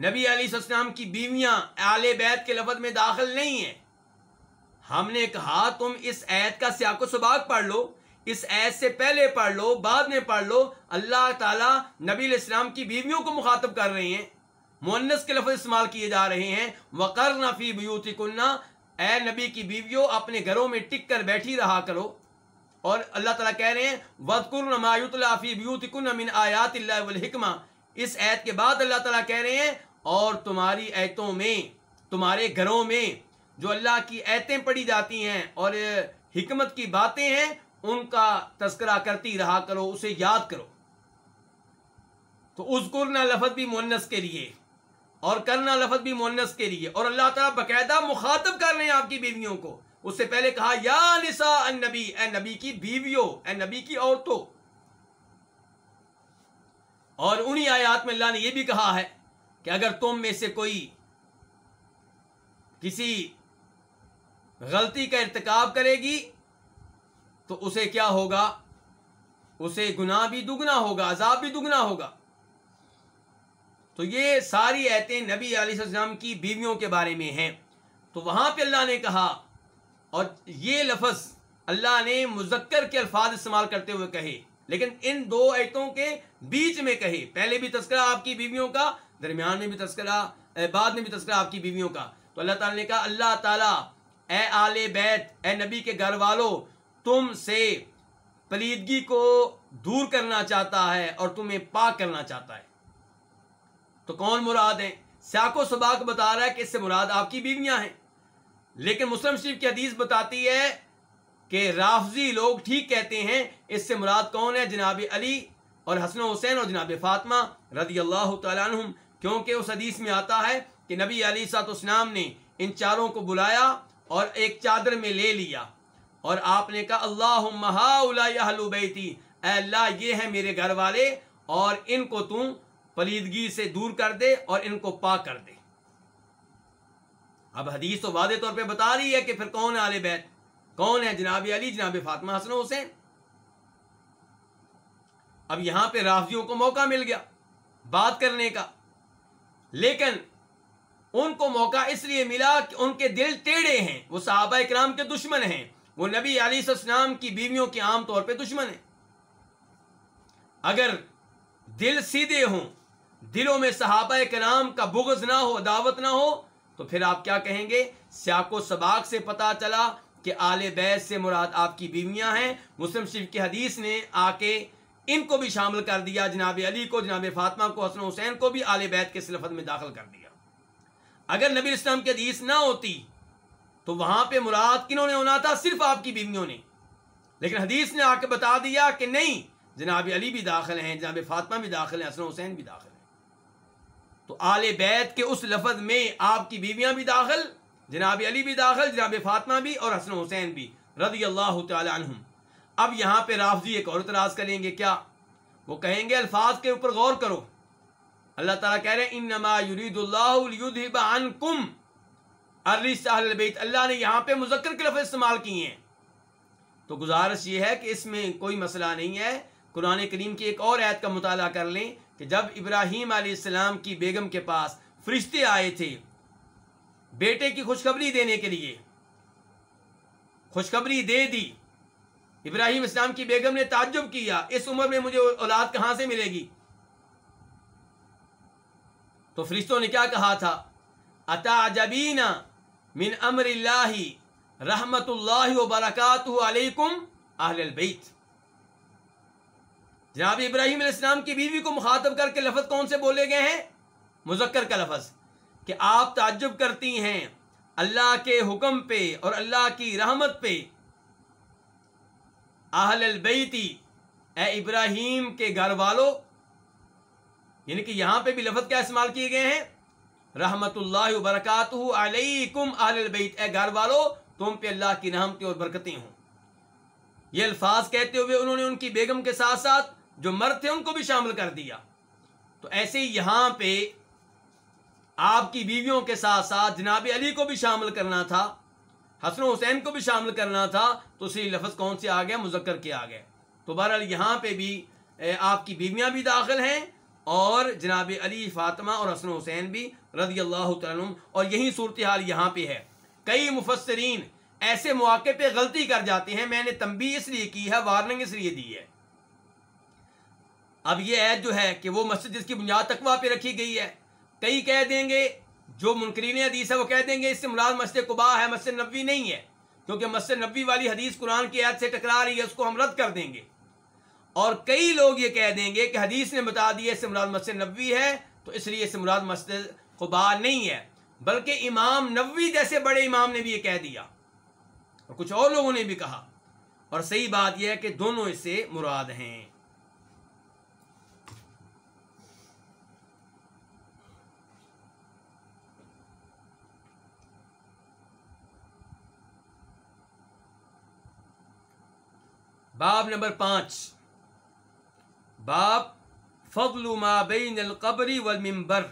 نبی علی السلام کی بیویاں آل بیت کے لفظ میں داخل نہیں ہیں۔ ہم نے کہا تم اس عید کا سیاق و سباق پڑھ لو، اس عید سے پہلے پڑھ لو، بعد میں پڑھ لو، اللہ تعالیٰ نبی علیہ السلام کی بیویوں کو مخاطب کر رہے ہیں مونس کے لفظ استعمال کیے جا رہے ہیں وقر نفی بیوتی کنہ اے نبی کی بیویوں، اپنے گھروں میں ٹک کر بیٹھی رہا کرو۔ اور اللہ تعالیٰ کہہ رہے ہیں، وَذْكُرْنَ مَا يُطْلَعَ فِي بِيُوتِكُنَّ مِنْ آيَاتِ اللَّهِ وَالْحِكْمَةِ۔ اس عید کے بعد اللہ تعالیٰ کہہ رہے ہیں، اور تمہاری ایتوں میں، تمہارے گھروں میں جو اللہ کی ایتیں پڑھی جاتی ہیں اور حکمت کی باتیں ہیں، ان کا تذکرہ کرتی رہا کرو، اسے یاد کرو۔ تو اذکرنا لفظ بھی مونس کے لیے اور کرنا لفظ بھی مونس کے لیے اور اللہ تعالیٰ باقاعدہ مخاطب کر رہے ہیں آپ کی بیویوں کو۔ اس سے پہلے کہا، یا نساء النبی، اے نبی کی بیویوں، اے نبی کی عورتوں۔ اور انہی آیات میں اللہ نے یہ بھی کہا ہے کہ اگر تم میں سے کوئی کسی غلطی کا ارتکاب کرے گی تو اسے کیا ہوگا؟ اسے گناہ بھی دگنا ہوگا، عذاب بھی دگنا ہوگا۔ تو یہ ساری ایتیں نبی علیہ السلام کی بیویوں کے بارے میں ہیں۔ تو وہاں پہ اللہ نے کہا، اور یہ لفظ اللہ نے مذکر کے الفاظ استعمال کرتے ہوئے کہے، لیکن ان دو ایتوں کے بیچ میں کہے۔ پہلے بھی تذکرہ آپ کی بیویوں کا، درمیان میں بھی تذکرہ، بعد میں بھی تذکرہ آپ کی بیویوں کا۔ تو اللہ تعالیٰ نے کہا، اللہ تعالیٰ اے آل بیت، اے نبی کے گھر والوں تم سے پلیدگی کو دور کرنا چاہتا ہے اور تمہیں پاک کرنا چاہتا ہے۔ تو کون مراد ہے؟ سیاق و سباق بتا رہا ہے کہ اس سے مراد آپ کی بیویاں ہیں۔ لیکن مسلم شریف کی حدیث بتاتی ہے کہ رافضی لوگ ٹھیک کہتے ہیں، اس سے مراد کون ہے؟ جناب علی اور حسن و حسین اور جناب فاطمہ رضی اللہ تعالیٰ عنہم، کیونکہ اس حدیث میں آتا ہے کہ نبی علی سات اسلام نے ان چاروں کو بلایا اور ایک چادر میں لے لیا اور آپ نے کہا اللہ بیتی، اے اللہ، یہ ہے میرے گھر والے اور ان کو تم پلیدگی سے دور کر دے اور ان کو پاک کر دے۔ اب حدیث تو واضح طور پہ بتا رہی ہے کہ پھر کون ہے آل بیت؟ کون ہے جناب علی، جناب فاطمہ حسن حسین؟ اب یہاں پہ رافضیوں کو موقع مل گیا بات کرنے کا۔ لیکن ان کو موقع اس لیے ملا کہ ان کے دل ٹیڑے ہیں۔ وہ صحابہ اکرام کے دشمن ہیں۔ وہ نبی علی السلام کی بیویوں کے عام طور پہ دشمن ہیں۔ اگر دل سیدھے ہوں، دلوں میں صحابہ کرام کا بغض نہ ہو، دعوت نہ ہو، تو پھر آپ کیا کہیں گے؟ سیاق و سباق سے پتا چلا کہ آل بیت سے مراد آپ کی بیویاں ہیں۔ مسلم شریف کی حدیث نے آ کے ان کو بھی شامل کر دیا، جناب علی کو، جناب فاطمہ کو، حسن حسین کو بھی آل بیت کے سلفت میں داخل کر دیا۔ اگر نبی اسلام کی حدیث نہ ہوتی، تو وہاں پہ مراد کنہوں نے ہونا تھا؟ صرف آپ کی بیویوں نے۔ لیکن حدیث نے آ کے بتا دیا کہ نہیں، جناب علی بھی داخل ہیں، جناب فاطمہ بھی داخل ہیں، حسن حسین بھی داخل ہیں۔ تو آل بیت کے اس لفظ میں آپ کی بیویاں بھی داخل، جناب علی بھی داخل، جناب فاطمہ بھی اور حسن حسین بھی، رضی اللہ تعالی عنہم۔ اب یہاں پہ رافضی ایک اور اعتراض کریں گے، کیا؟ وہ کہیں گے الفاظ کے اوپر غور کرو۔ اللہ تعالیٰ کہہ رہے ہیں، انما یرید اللہ عنکم. الرجس اہل البیت اللہ نے یہاں پہ مذکر کے لفظ استعمال کیے ہیں۔ تو گزارش یہ ہے کہ اس میں کوئی مسئلہ نہیں ہے۔ قرآن کریم کی ایک اور عید کا مطالعہ کر لیں کہ جب ابراہیم علیہ السلام کی بیگم کے پاس فرشتے آئے تھے، بیٹے کی خوشخبری دینے کے لیے، خوشخبری دے دی، ابراہیم اسلام کی بیگم نے تعجب کیا، اس عمر میں مجھے اولاد کہاں سے ملے گی؟ تو فرشتوں نے کیا کہا تھا؟ اتا جبینا من امر اللہ رحمت اللہ وبرکاتہ علیکم اہل البیت۔ جناب ابراہیم علیہ السلام کی بیوی کو مخاطب کر کے لفظ کون سے بولے گئے ہیں؟ مذکر کا لفظ کہ آپ تعجب کرتی ہیں اللہ کے حکم پہ اور اللہ کی رحمت پہ۔ اہل البیتی اے ابراہیم کے گھر والوں یعنی کہ یہاں پہ بھی لفظ کیا استعمال کیے گئے ہیں؟ رحمت اللہ وبرکاتہ علیکم اہل البیت۔ اے گھر والو، تم پہ اللہ کی رحمتیں اور برکتیں ہوں۔ یہ الفاظ کہتے ہوئے انہوں نے ان کی بیگم کے ساتھ ساتھ جو مرد تھے ان کو بھی شامل کر دیا۔ تو ایسے ہی یہاں پہ آپ کی بیویوں کے ساتھ ساتھ جناب علی کو بھی شامل کرنا تھا، حسن حسین کو بھی شامل کرنا تھا۔ تو اسی لفظ کون سے آ گیا مذکر کے آ گئے۔ تو بہرحال یہاں پہ بھی آپ کی بیویاں بھی داخل ہیں۔ اور جناب علی فاطمہ اور حسن حسین بھی رضی اللہ تعالیٰ اور یہی صورتحال یہاں پہ ہے۔ کئی مفسرین ایسے مواقع پہ غلطی کر جاتے ہیں، میں نے تمبی اس لیے کی ہے وارننگ اس لیے دی ہے۔ اب یہ عید جو ہے کہ وہ مسجد جس کی بنیاد تقوا پہ رکھی گئی ہے، کئی کہہ دیں گے، جو منکرین حدیث ہے وہ کہہ دیں گے اس سے مراد مسجد قبا ہے، مسجد نبوی نہیں ہے، کیونکہ مسجد نبوی والی حدیث قرآن کی عید سے ٹکرا رہی ہے، اس کو ہم رد کر دیں گے۔ اور کئی لوگ یہ کہہ دیں گے کہ حدیث نے بتا دیا اس سے مراد مسجد نبوی ہے، تو اس لیے اس سے مراد مسجد قبا نہیں ہے۔ بلکہ امام نبوی جیسے بڑے امام نے بھی یہ کہہ دیا۔ اور کچھ اور لوگوں نے بھی کہا۔ اور صحیح بات یہ ہے کہ دونوں اس سے مراد ہیں۔ باب نمبر پانچ۔ باب فضل ما بین القبری والمنبر۔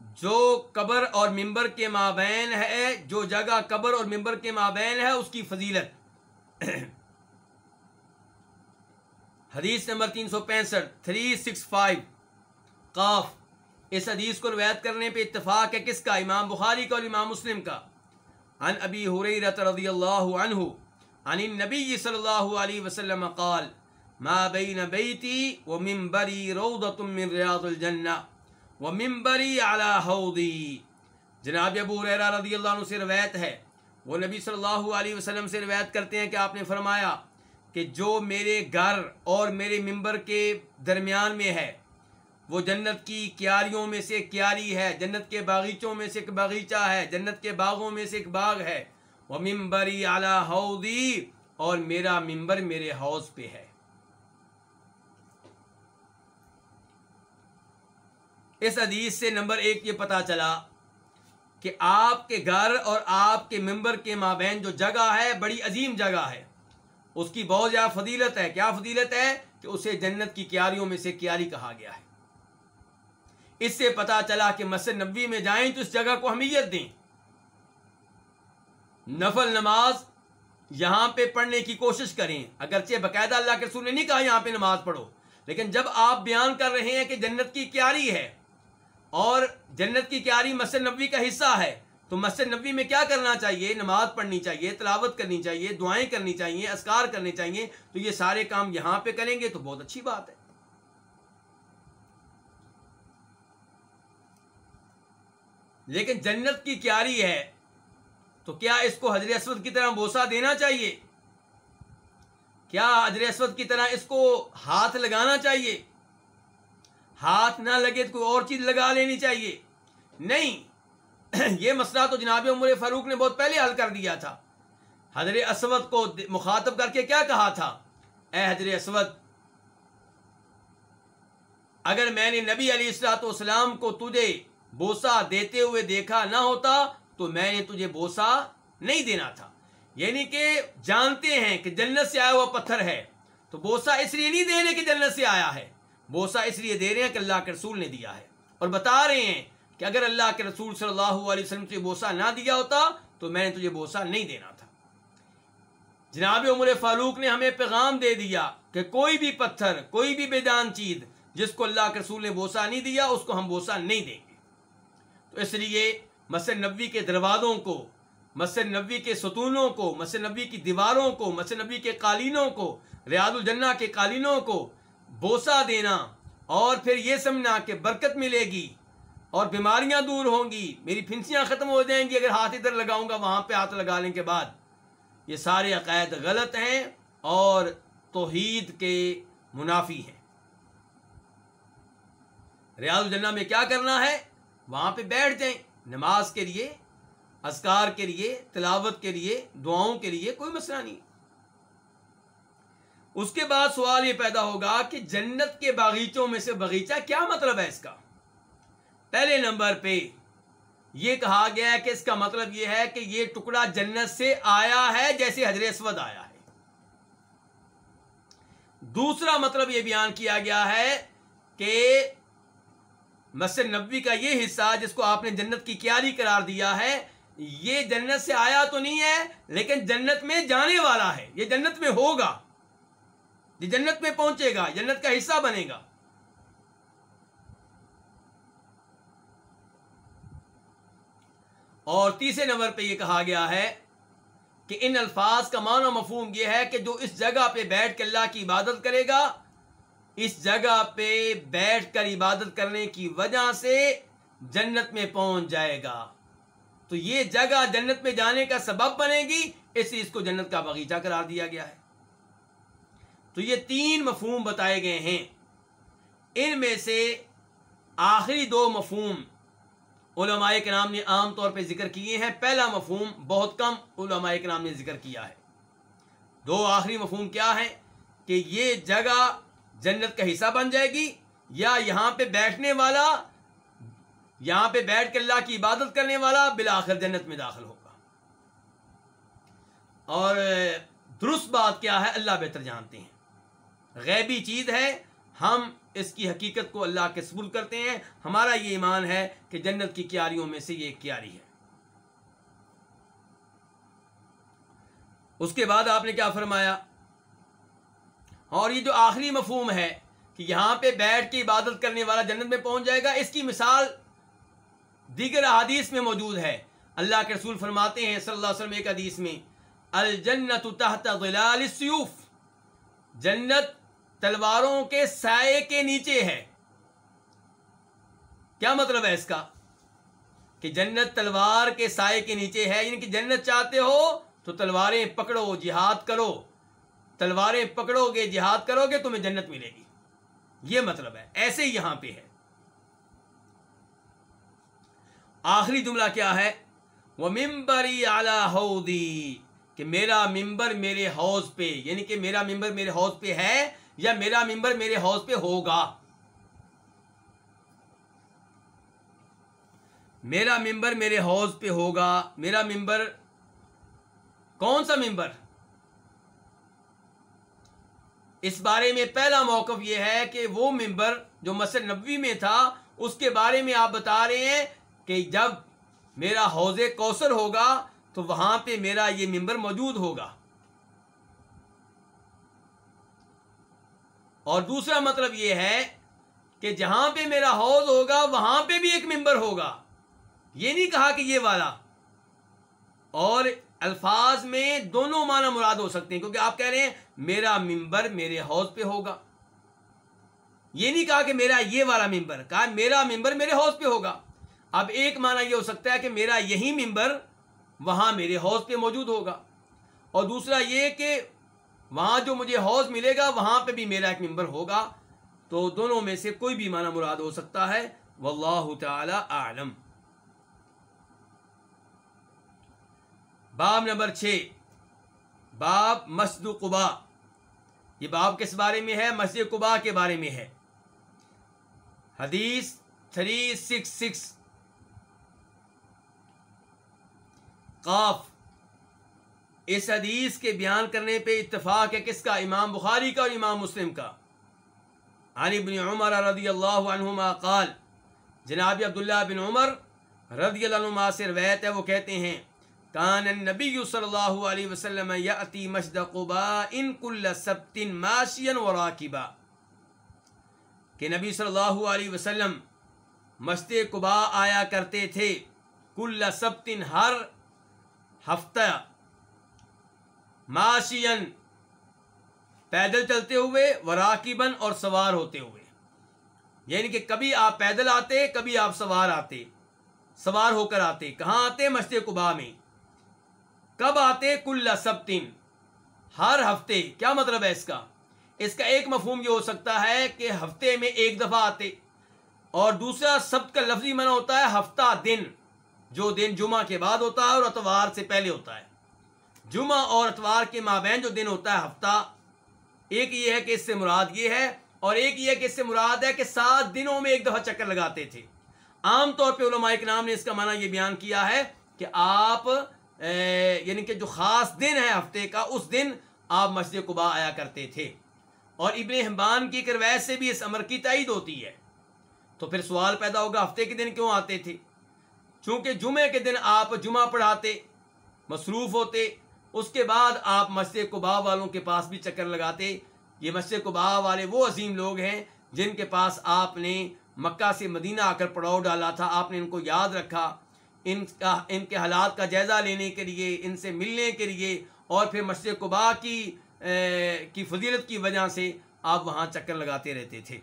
جو قبر اور ممبر کے مابین ہے، جو جگہ قبر اور ممبر کے مابین ہے، اس کی فضیلت۔ حدیث نمبر تین سو پینسٹھ، تھری سکس فائیو۔ قاف۔ اس حدیث کو روایت کرنے پہ اتفاق ہے کس کا؟ امام بخاری کا اور امام مسلم کا۔ عن ابی حریرت رضی اللہ عنہ، عن النبی صلی اللہ علیہ وسلم قال ما بین بیتی و منبری روضت من ریاض الجنہ و منبری علی حوضی جناب ابو ریرہ رضی اللہ عنہ سے روایت ہے، وہ نبی صلی اللہ علیہ وسلم سے روایت کرتے ہیں کہ آپ نے فرمایا کہ جو میرے گھر اور میرے ممبر کے درمیان میں ہے، وہ جنت کی کیاریوں میں سے کیاری ہے، جنت کے باغیچوں میں سے ایک باغیچہ ہے، جنت کے باغوں میں سے ایک باغ ہے۔ وہ ممبری اعلی حوضی اور میرا ممبر میرے حوض پہ ہے۔ اس حدیث سے نمبر ایک یہ پتا چلا کہ آپ کے گھر اور آپ کے ممبر کے مابین جو جگہ ہے، بڑی عظیم جگہ ہے، اس کی بہت زیادہ فضیلت ہے۔ کیا فضیلت ہے؟ کہ اسے جنت کی کیاریوں میں سے کیاری کہا گیا ہے۔ اس سے پتا چلا کہ مسجد نبی میں جائیں تو اس جگہ کو اہمیت دیں۔ نفل نماز یہاں پہ پڑھنے کی کوشش کریں۔ اگرچہ باقاعدہ اللہ کے رسول نے نہیں کہا یہاں پہ نماز پڑھو، لیکن جب آپ بیان کر رہے ہیں کہ جنت کی کیاری ہے اور جنت کی کیاری مسجد نبوی کا حصہ ہے۔ تو مسجد نبوی میں کیا کرنا چاہیے؟ نماز پڑھنی چاہیے، تلاوت کرنی چاہیے، دعائیں کرنی چاہیے اسکار کرنے چاہیے۔ تو یہ سارے کام یہاں پہ کریں گے تو بہت اچھی بات ہے۔ لیکن جنت کی کیاری ہے تو کیا اس کو حضر اسود کی طرح بوسا دینا چاہیے؟ کیا حضر اسود کی طرح اس کو ہاتھ لگانا چاہیے؟ ہاتھ نہ لگے تو کوئی اور چیز لگا لینی چاہیے۔ نہیں، یہ مسئلہ تو جناب عمر فاروق نے بہت پہلے حل کر دیا تھا۔ حضر اسود کو مخاطب کر کے کیا کہا تھا؟ اے حضر اسود، اگر میں نے نبی علی السلاۃ والسلام کو تجھے بوسا دیتے ہوئے دیکھا نہ ہوتا، تو میں نے تجھے بوسا نہیں دینا تھا۔ یعنی کہ جانتے ہیں کہ جنت سے آیا ہوا پتھر ہے، تو بوسا اس لیے نہیں دے رہے کہ جنت سے آیا ہے۔ بوسا اس لیے دے رہے ہیں کہ اللہ کے رسول نے دیا ہے۔ اور بتا رہے ہیں کہ اگر اللہ کے رسول صلی اللہ علیہ وسلم تجھے بوسا نہ دیا ہوتا تو میں نے تجھے بوسا نہیں دینا تھا۔ جناب عمر فاروق نے ہمیں پیغام دے دیا کہ کوئی بھی پتھر، کوئی بھی بے جان چیز جس کو اللہ کے رسول نے بوسا نہیں دیا، اس کو ہم بوسا نہیں دیں گے۔ تو اس لیے مسجد نبی کے دروازوں کو، مسجد نبی کے ستونوں کو، مسجد نبی کی دیواروں کو، مسجد نبی کے قالینوں کو، ریاض الجنہ کے قالینوں کو بوسا دینا اور پھر یہ سمجھنا کہ برکت ملے گی اور بیماریاں دور ہوں گی، میری پھنسیاں ختم ہو جائیں گی اگر ہاتھ ادھر لگاؤں گا وہاں پہ ہاتھ لگانے کے بعد۔ یہ سارے عقائد غلط ہیں اور توحید کے منافی ہیں۔ ریاض الجنہ میں کیا کرنا ہے؟ وہاں پہ بیٹھ جائیں، نماز کے لیے، اذکار کے لیے، تلاوت کے لیے، دعاؤں کے لیے، کوئی مسئلہ نہیں۔ اس کے بعد سوال یہ پیدا ہوگا کہ جنت کے باغیچوں میں سے باغیچہ کیا مطلب ہے اس کا؟ پہلے نمبر پہ یہ کہا گیا ہے کہ اس کا مطلب یہ ہے کہ یہ ٹکڑا جنت سے آیا ہے جیسے حضر اسود آیا ہے۔ دوسرا مطلب یہ بیان کیا گیا ہے کہ مسجد نبی کا یہ حصہ جس کو آپ نے جنت کی کیاری قرار دیا ہے، یہ جنت سے آیا تو نہیں ہے، لیکن جنت میں جانے والا ہے، یہ جنت میں ہوگا۔ جنت میں پہنچے گا، جنت کا حصہ بنے گا۔ اور تیسرے نمبر پہ یہ کہا گیا ہے کہ ان الفاظ کا معنی و مفہوم یہ ہے کہ جو اس جگہ پہ بیٹھ کے اللہ کی عبادت کرے گا، اس جگہ پہ بیٹھ کر عبادت کرنے کی وجہ سے جنت میں پہنچ جائے گا۔ تو یہ جگہ جنت میں جانے کا سبب بنے گی، اس لیے اس کو جنت کا باغیچہ قرار دیا گیا ہے۔ تو یہ تین مفہوم بتائے گئے ہیں۔ ان میں سے آخری دو مفہوم علماء کے نام نے عام طور پہ ذکر کیے ہیں۔ پہلا مفہوم بہت کم علماء کے نام نے ذکر کیا ہے۔ دو آخری مفہوم کیا ہے کہ یہ جگہ جنت کا حصہ بن جائے گی یا یہاں پہ بیٹھنے والا، یہاں پہ بیٹھ کے اللہ کی عبادت کرنے والا بالآخر جنت میں داخل ہوگا۔ اور درست بات کیا ہے، اللہ بہتر جانتے ہیں۔ غیبی چیز ہے، ہم اس کی حقیقت کو اللہ کے سبول کرتے ہیں۔ ہمارا یہ ایمان ہے کہ جنت کی کیاریوں میں سے یہ ایک کیاری ہے۔ اس کے بعد آپ نے کیا فرمایا؟ اور یہ جو آخری مفہوم ہے کہ یہاں پہ بیٹھ کے عبادت کرنے والا جنت میں پہنچ جائے گا، اس کی مثال دیگر حدیث میں موجود ہے۔ اللہ کے رسول فرماتے ہیں صلی اللہ علیہ وسلم ایک حدیث میں، الجنت تحت ظلال السیوف۔ جنت تلواروں کے سائے کے نیچے ہے۔ کیا مطلب ہے اس کا؟ کہ جنت تلوار کے سائے کے نیچے ہے یعنی کہ جنت چاہتے ہو تو تلواریں پکڑو، جہاد کرو۔ تلواریں پکڑو گے، جہاد کرو گے، تمہیں جنت ملے گی۔ یہ مطلب ہے۔ ایسے ہی یہاں پہ ہے۔ آخری جملہ کیا ہے؟ وہ ممبری اعلی ہودی کہ میرا ممبر میرے حوض پہ یعنی کہ میرا ممبر میرے حوض پہ ہے یا میرا ممبر میرے حوض پہ ہوگا۔ میرا ممبر میرے حوض پہ ہوگا۔ میرا ممبر کون سا ممبر؟ اس بارے میں پہلا موقف یہ ہے کہ وہ ممبر جو مسجد نبوی میں تھا، اس کے بارے میں آپ بتا رہے ہیں کہ جب میرا حوض کوثر ہوگا تو وہاں پہ میرا یہ ممبر موجود ہوگا۔ اور دوسرا مطلب یہ ہے کہ جہاں پہ میرا حوض ہوگا، وہاں پہ بھی ایک ممبر ہوگا۔ یہ نہیں کہا کہ یہ والا۔ اور الفاظ میں دونوں معنی مراد ہو سکتے ہیں، کیونکہ آپ کہہ رہے ہیں، میرا ممبر میرے حوض پہ ہوگا۔ یہ نہیں کہا کہ میرا یہ والا ممبر، کہا میرا ممبر میرے حوض پہ ہوگا۔ اب ایک معنی یہ ہو سکتا ہے کہ میرا یہی ممبر وہاں میرے حوض پہ موجود ہوگا۔ اور دوسرا یہ کہ وہاں جو مجھے حوض ملے گا، وہاں پہ بھی میرا ایک ممبر ہوگا۔ تو دونوں میں سے کوئی بھی معنی مراد ہو سکتا ہے۔ واللہ تعالی اعلم۔ باب نمبر چھ۔ باب مسجد قبا یہ باب کس بارے میں ہے؟ مسجد قبا کے بارے میں ہے۔ حدیث تھری سکس سکس۔ قاف۔ اس حدیث کے بیان کرنے پہ اتفاق ہے کس کا؟ امام بخاری کا اور امام مسلم کا۔ علی بن عمر رضی اللہ عنہما قال، جناب عبداللہ بن عمر رضی اللہ عنہ سے روایت ہے، وہ کہتے ہیں، کان النبی صلی اللہ علیہ وسلم یاتی مسجد قبا ان کل سبت ماشیا و راکبا. کہ نبی صلی اللہ علیہ وسلم مسجد قبا آیا کرتے تھے، کل سبت ہر ہفتہ ماشین پیدل چلتے ہوئے وراکبن اور سوار ہوتے ہوئے۔ یعنی کہ کبھی آپ پیدل آتے، کبھی آپ سوار آتے، سوار ہو کر آتے۔ کہاں آتے؟ مسجد قبا میں۔ کب آتے؟ کل سبتن۔ ہر ہفتے۔ کیا مطلب ہے اس کا؟ اس کا ایک مفہوم یہ ہو سکتا ہے کہ ہفتے میں ایک دفعہ آتے۔ اور دوسرا، سبت کا لفظی منع ہوتا ہے ہفتہ دن، جو دن جمعہ کے بعد ہوتا ہے اور اتوار سے پہلے ہوتا ہے۔ جمعہ اور اتوار کے مابین جو دن ہوتا ہے، ہفتہ، ایک یہ ہے کہ اس سے مراد یہ ہے اور ایک یہ کہ اس سے مراد ہے کہ سات دنوں میں ایک دفعہ چکر لگاتے تھے۔ عام طور پہ علماء نام نے اس کا معنی یہ بیان کیا ہے کہ آپ یعنی کہ جو خاص دن ہے ہفتے کا، اس دن آپ مسجد قبا آیا کرتے تھے۔ اور ابن حمبان کی کرویت سے بھی اس امر کی تائید ہوتی ہے۔ تو پھر سوال پیدا ہوگا، ہفتے کے دن کیوں آتے تھے؟ چونکہ جمعے کے دن آپ جمعہ پڑھاتے، مصروف ہوتے اس کے بعد آپ مسجد قبا والوں کے پاس بھی چکر لگاتے۔ یہ مسجد قبا والے وہ عظیم لوگ ہیں جن کے پاس آپ نے مکہ سے مدینہ آ کر پڑاؤ ڈالا تھا، آپ نے ان کو یاد رکھا۔ ان کا، ان کے حالات کا جائزہ لینے کے لیے، ان سے ملنے کے لیے اور پھر مسجد قبا کی کی فضیلت کی وجہ سے آپ وہاں چکر لگاتے رہتے تھے۔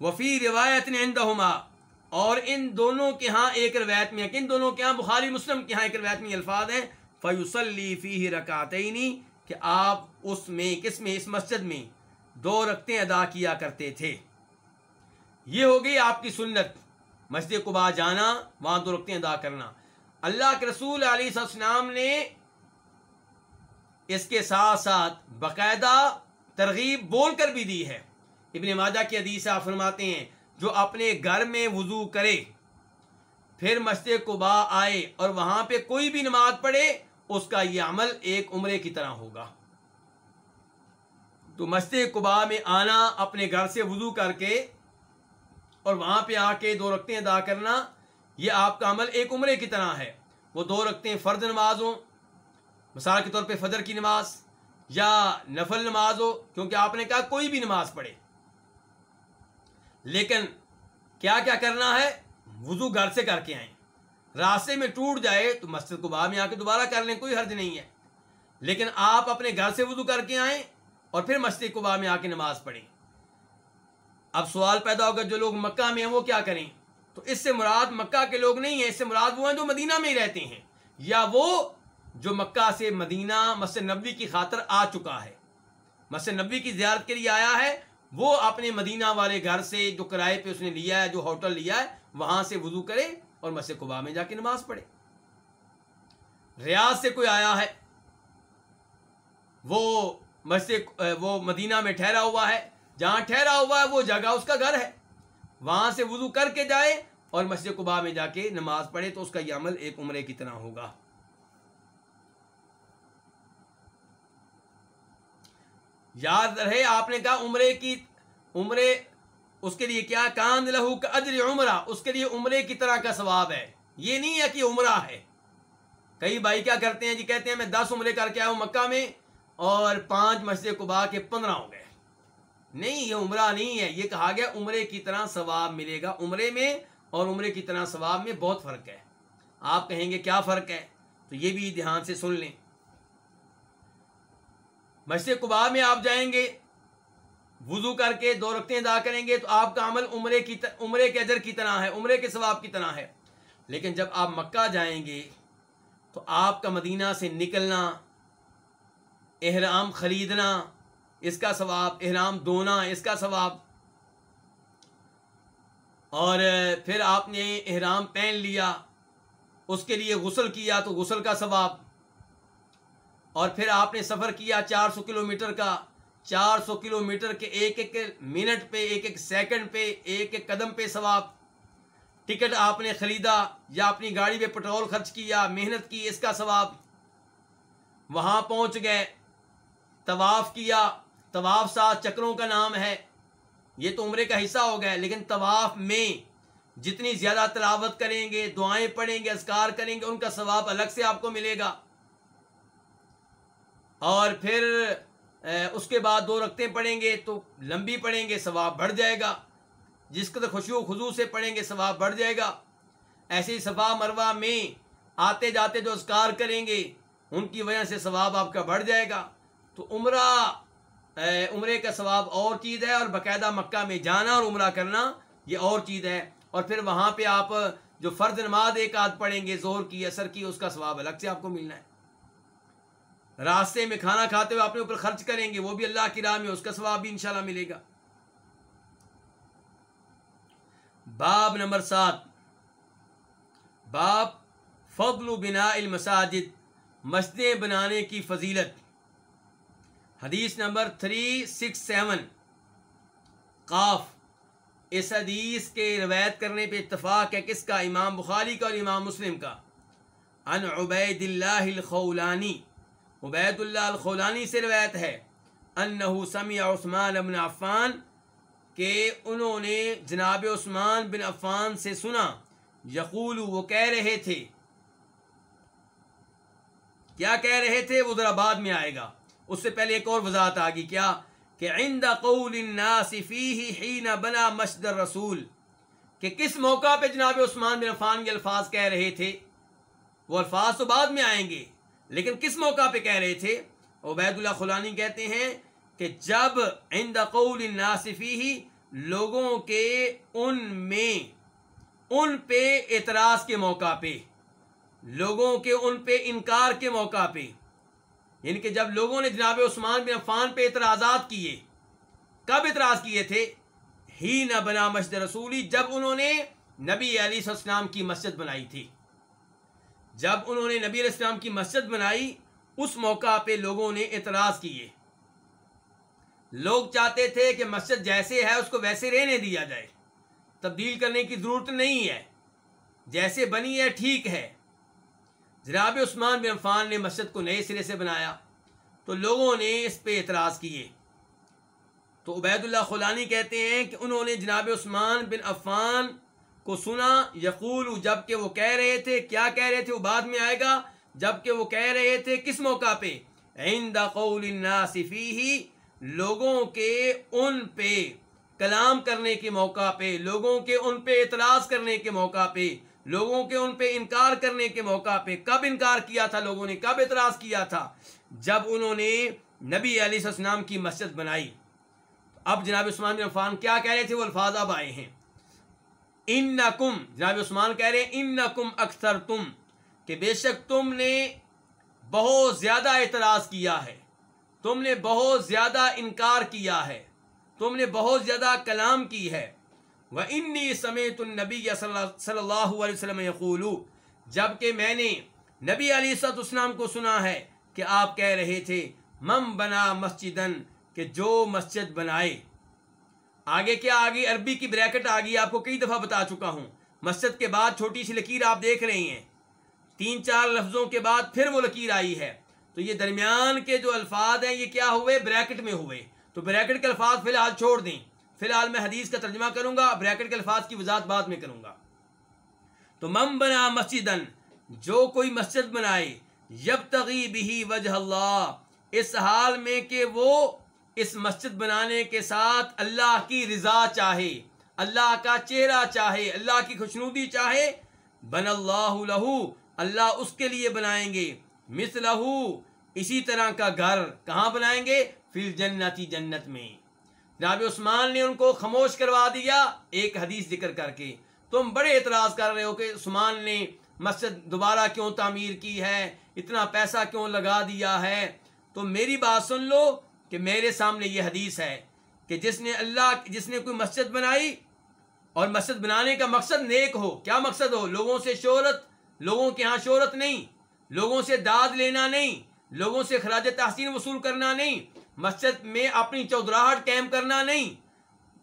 وفی روایت نے اور ان دونوں کے ہاں ایک روایت میں ان دونوں کے ہاں بخاری مسلم کے ہاں ایک روایت میں الفاظ ہیں فیوسلی فی رکعتینی کہ آپ اس میں، کس میں؟ اس مسجد میں دو رکھتے ادا کیا کرتے تھے۔ یہ ہو گئی آپ کی سنت، مسجد قبا جانا، وہاں دو رکھتے ادا کرنا۔ اللہ کے رسول علیہ السلام نے اس کے ساتھ ساتھ باقاعدہ ترغیب بول کر بھی دی ہے۔ ابن ماجہ کی حدیث آپ فرماتے ہیں جو اپنے گھر میں وضو کرے۔ پھر مسجد قبا آئے اور وہاں پہ کوئی بھی نماز پڑھے، اس کا یہ عمل ایک عمرے کی طرح ہوگا۔ تو مسجد قبا میں آنا، اپنے گھر سے وضو کر کے اور وہاں پہ آ کے دو رکھتے ادا کرنا، یہ آپ کا عمل ایک عمرے کی طرح ہے۔ وہ دو رکھتے ہیں فرد نماز ہو مثال کے طور پہ فجر کی نماز یا نفل نماز ہو، کیونکہ آپ نے کہا کوئی بھی نماز پڑھے۔ لیکن کیا کیا کرنا ہے؟ وضو گھر سے کر کے آئیں۔ راستے میں ٹوٹ جائے تو مسجد کو میں آ کے دوبارہ کر لیں، کوئی حرج نہیں ہے۔ لیکن آپ اپنے گھر سے وضو کر کے آئیں اور پھر مسجد کو میں آ کے نماز پڑھیں۔ اب سوال پیدا ہوگا، جو لوگ مکہ میں ہیں وہ کیا کریں؟ تو اس سے مراد مکہ کے لوگ نہیں ہیں، اس سے مراد وہ ہیں جو مدینہ میں ہی رہتے ہیں۔ یا وہ جو مکہ سے مدینہ، مسجد نبی کی خاطر آ چکا ہے۔ مسجد نبی کی زیارت کے لیے آیا ہے وہ اپنے مدینہ والے گھر سے جو کرائے پہ اس نے لیا ہے، جو ہوٹل لیا ہے، وہاں سے وضو کرے اور مسجد قبا میں جا کے نماز پڑھے۔ ریاض سے کوئی آیا ہے، وہ مسجد، وہ مدینہ میں ٹھہرا ہوا ہے۔ جہاں ٹھہرا ہوا ہے، وہ جگہ اس کا گھر ہے۔ وہاں سے وضو کر کے جائے اور مسجد قبا میں جا کے نماز پڑھے تو اس کا یہ عمل ایک عمرے کی طرح ہوگا۔ یاد رہے، آپ نے کہا عمرے کی، عمرے، اس کے لیے کیا؟ کاند لہو کا اجر عمرہ، اس کے لیے عمرے کی طرح کا ثواب ہے۔ یہ نہیں ہے کہ عمرہ ہے۔ کئی بھائی کیا کرتے ہیں؟ جی کہتے ہیں، میں دس عمرے کر کے آیا ہوں مکہ میں اور پانچ مسجد کو با کے پندرہ ہو گئے۔ نہیں، یہ عمرہ نہیں ہے۔ یہ کہا گیا، عمرے کی طرح ثواب ملے گا۔ عمرے میں اور عمرے کی طرح ثواب میں بہت فرق ہے۔ آپ کہیں گے، کیا فرق ہے؟ تو یہ بھی دھیان سے سن لیں۔ مسجد قبا میں آپ جائیں گے، وضو کر کے دو رکھتے ادا کریں گے تو آپ کا عمل عمرے کی عمرے کے اجر کی طرح ہے، عمرے کے ثواب کی طرح ہے۔ لیکن جب آپ مکہ جائیں گے تو آپ کا مدینہ سے نکلنا، احرام خریدنا، اس کا ثواب، احرام دھونا اس کا ثواب۔ اور پھر آپ نے احرام پہن لیا، اس کے لیے غسل کیا تو غسل کا ثواب۔ اور پھر آپ نے سفر کیا چار سو کلو میٹر کا، چار سو کلو میٹر کے ایک ایک منٹ پہ، ایک ایک سیکنڈ پہ، ایک ایک قدم پہ ثواب۔ ٹکٹ آپ نے خریدا یا اپنی گاڑی پہ پٹرول خرچ کیا، محنت کی، اس کا ثواب۔ وہاں پہنچ گئے، طواف کیا۔ طواف سات چکروں کا نام ہے۔ یہ تو عمرے کا حصہ ہو گیا، لیکن طواف میں جتنی زیادہ تلاوت کریں گے، دعائیں پڑھیں گے، اذکار کریں گے، ان کا ثواب الگ سے آپ کو ملے گا۔ اور پھر اس کے بعد دو رقطیں پڑھیں گے تو لمبی پڑھیں گے، ثواب بڑھ جائے گا۔ جس قدر خوشی و خضو سے پڑھیں گے، ثواب بڑھ جائے گا۔ ایسے ہی صفا مروا میں آتے جاتے جو اذکار کریں گے، ان کی وجہ سے ثواب آپ کا بڑھ جائے گا۔ تو عمرہ عمرے کا ثواب اور چیز ہے اور باقاعدہ مکہ میں جانا اور عمرہ کرنا، یہ اور چیز ہے۔ اور پھر وہاں پہ آپ جو فرض نماز ایک آدھ پڑھیں گے زور کی اثر کی، اس کا ثواب الگ سے آپ کو ملنا ہے۔ راستے میں کھانا کھاتے ہوئے اپنے اوپر خرچ کریں گے، وہ بھی اللہ کی راہ میں، اس کا ثواب بھی انشاءاللہ ملے گا۔ باب نمبر سات۔ باب فضل بنا المساجد، مسجدیں بنانے کی فضیلت۔ حدیث نمبر تھری سکس سیون۔ قاف۔ اس حدیث کے روایت کرنے پہ اتفاق ہے کس کا؟ امام بخاری کا اور امام مسلم کا۔ ان عبید اللہ الخولانی۔ عبید اللہ الخولانی سے روایت ہے، انہو سمیع عثمان بن عفان کہ انہوں نے جناب عثمان بن عفان سے سنا۔ یقول وہ کہہ رہے تھے۔ کیا کہہ رہے تھے؟ وہ ذرا بعد میں آئے گا۔ اس سے پہلے ایک اور وضاحت آ گئی کیا؟ کہ عند قول الناس فیہ حین بنا مسجد الرسول۔ کہ کس موقع پہ جناب عثمان بن عفان یہ الفاظ کہہ رہے تھے؟ وہ الفاظ تو بعد میں آئیں گے۔ لیکن کس موقع پہ کہہ رہے تھے؟ عبید اللہ خلانی کہتے ہیں کہ جب عند قول الناس فیہ لوگوں کے ان میں، ان پہ اعتراض کے موقع پہ، لوگوں کے ان پہ انکار کے موقع پہ یعنی کہ جب لوگوں نے جناب عثمان بن عفان پہ اعتراضات کیے، کب اعتراض کیے تھے؟ ہی نہ بنا مسجد رسولی، جب انہوں نے نبی علی السلام کی مسجد بنائی تھی۔ جب انہوں نے نبی علیہ السلام کی مسجد بنائی، اس موقع پہ لوگوں نے اعتراض کیے۔ لوگ چاہتے تھے کہ مسجد جیسے ہے، اس کو ویسے رہنے دیا جائے۔ تبدیل کرنے کی ضرورت نہیں ہے۔ جیسے بنی ہے، ٹھیک ہے۔ جناب عثمان بن عفان نے مسجد کو نئے سرے سے بنایا، تو لوگوں نے اس پہ اعتراض کیے۔ تو عبید اللہ خلانی کہتے ہیں کہ انہوں نے جناب عثمان بن عفان کو سنا یقول جبکہ وہ کہہ رہے تھے، کیا کہہ رہے تھے؟ وہ بعد میں آئے گا۔ جبکہ وہ کہہ رہے تھے، کس موقع پہ؟ عند قول الناس فیہ، لوگوں کے ان پہ کلام کرنے کے موقع پہ، لوگوں کے ان پہ اعتراض کرنے کے موقع پہ، لوگوں کے ان پہ انکار کرنے کے موقع پہ۔ کب انکار کیا تھا لوگوں نے؟ کب اعتراض کیا تھا؟ جب انہوں نے نبی علیہ السلام کی مسجد بنائی۔ اب جناب عثمان بن عفان کیا کہہ رہے تھے؟ وہ الفاظ اب آئے ہیں۔ ان کم جناب عثمان کہہ رہے ہیں ان کم اکثر تم کہ بے شک تم نے بہت زیادہ اعتراض کیا ہے، تم نے بہت زیادہ انکار کیا ہے، تم نے بہت زیادہ کلام کی ہے۔ وہ انی سمیت النبی صلی اللہ علیہ وسلم یقول جبکہ میں نے نبی علی صد اسلام کو سنا ہے کہ آپ کہہ رہے تھے مم بنا مسجد کہ جو مسجد بنائے۔ آگے کیا آگے عربی کی بریکٹ آ آپ کو کئی دفعہ بتا چکا ہوں۔ مسجد کے بعد چھوٹی سی لکیر آپ دیکھ رہے ہیں۔ تین چار لفظوں کے بعد پھر وہ لکیر آئی ہے۔ تو یہ درمیان کے جو الفاظ ہیں، یہ کیا ہوئے؟ بریکٹ میں ہوئے۔ تو بریکٹ کے الفاظ فی الحال چھوڑ دیں۔ فی الحال میں حدیث کا ترجمہ کروں گا، بریکٹ کے الفاظ کی وضاحت بعد میں کروں گا۔ تو مم بنا مسجد جو کوئی مسجد بنائے یب تغیب ہی وجہ اللہ، اس حال میں کہ وہ اس مسجد بنانے کے ساتھ اللہ کی رضا چاہے، اللہ کا چہرہ چاہے، اللہ کی خوشنودی چاہے بن اللہ لہو، اللہ اس کے لیے بنائیں گے۔ مس لہو اسی طرح کا گھر کہاں بنائیں گے؟ فل جنتی جنت میں۔ جناب عثمان نے ان کو خاموش کروا دیا ایک حدیث ذکر کر کے۔ تم بڑے اعتراض کر رہے ہو کہ عثمان نے مسجد دوبارہ کیوں تعمیر کی ہے؟ اتنا پیسہ کیوں لگا دیا ہے؟ تو میری بات سن لو کہ میرے سامنے یہ حدیث ہے کہ جس نے اللہ جس نے کوئی مسجد بنائی اور مسجد بنانے کا مقصد نیک ہو، کیا مقصد ہو؟ لوگوں سے شہرت، لوگوں کے ہاں شہرت نہیں، لوگوں سے داد لینا نہیں، لوگوں سے خراج تحسین وصول کرنا نہیں، مسجد میں اپنی چودراہٹ قائم کرنا نہیں۔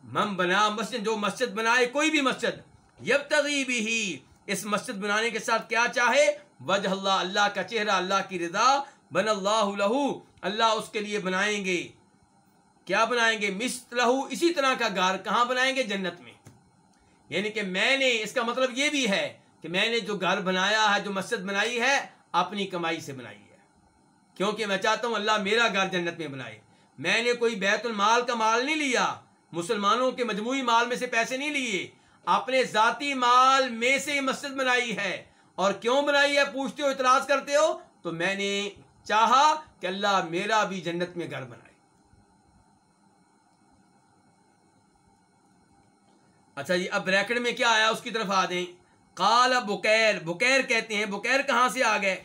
مم بنا مسجد، جو مسجد بنائے کوئی بھی مسجد یب تغیبی ہی اس مسجد بنانے کے ساتھ کیا چاہے؟ وجہ اللہ اللہ کا چہرہ، اللہ کی رضا بن اللہ لہو، اللہ اس کے لیے بنائیں گے۔ کیا بنائیں گے؟ مست لہو، اسی طرح کا گار کہاں بنائیں گے؟ جنت میں۔ یعنی کہ میں نے، اس کا مطلب یہ بھی ہے کہ میں نے جو گھر بنایا ہے، جو مسجد بنائی ہے، اپنی کمائی سے بنائی ہے۔ کیونکہ میں چاہتا ہوں اللہ میرا گھر جنت میں بنائے۔ میں نے کوئی بیت المال کا مال نہیں لیا، مسلمانوں کے مجموعی مال میں سے پیسے نہیں لیے۔ اپنے ذاتی مال میں سے مسجد بنائی ہے۔ اور کیوں بنائی ہے؟ پوچھتے ہو، اعتراض کرتے ہو، تو میں نے چاہا کہ اللہ میرا بھی جنت میں گھر بنائے۔ اچھا جی اب بریکٹ میں کیا آیا؟ اس کی طرف آ دیں۔ کال بکیر بکیر کہتے ہیں۔ بکیر کہاں سے آ گئے؟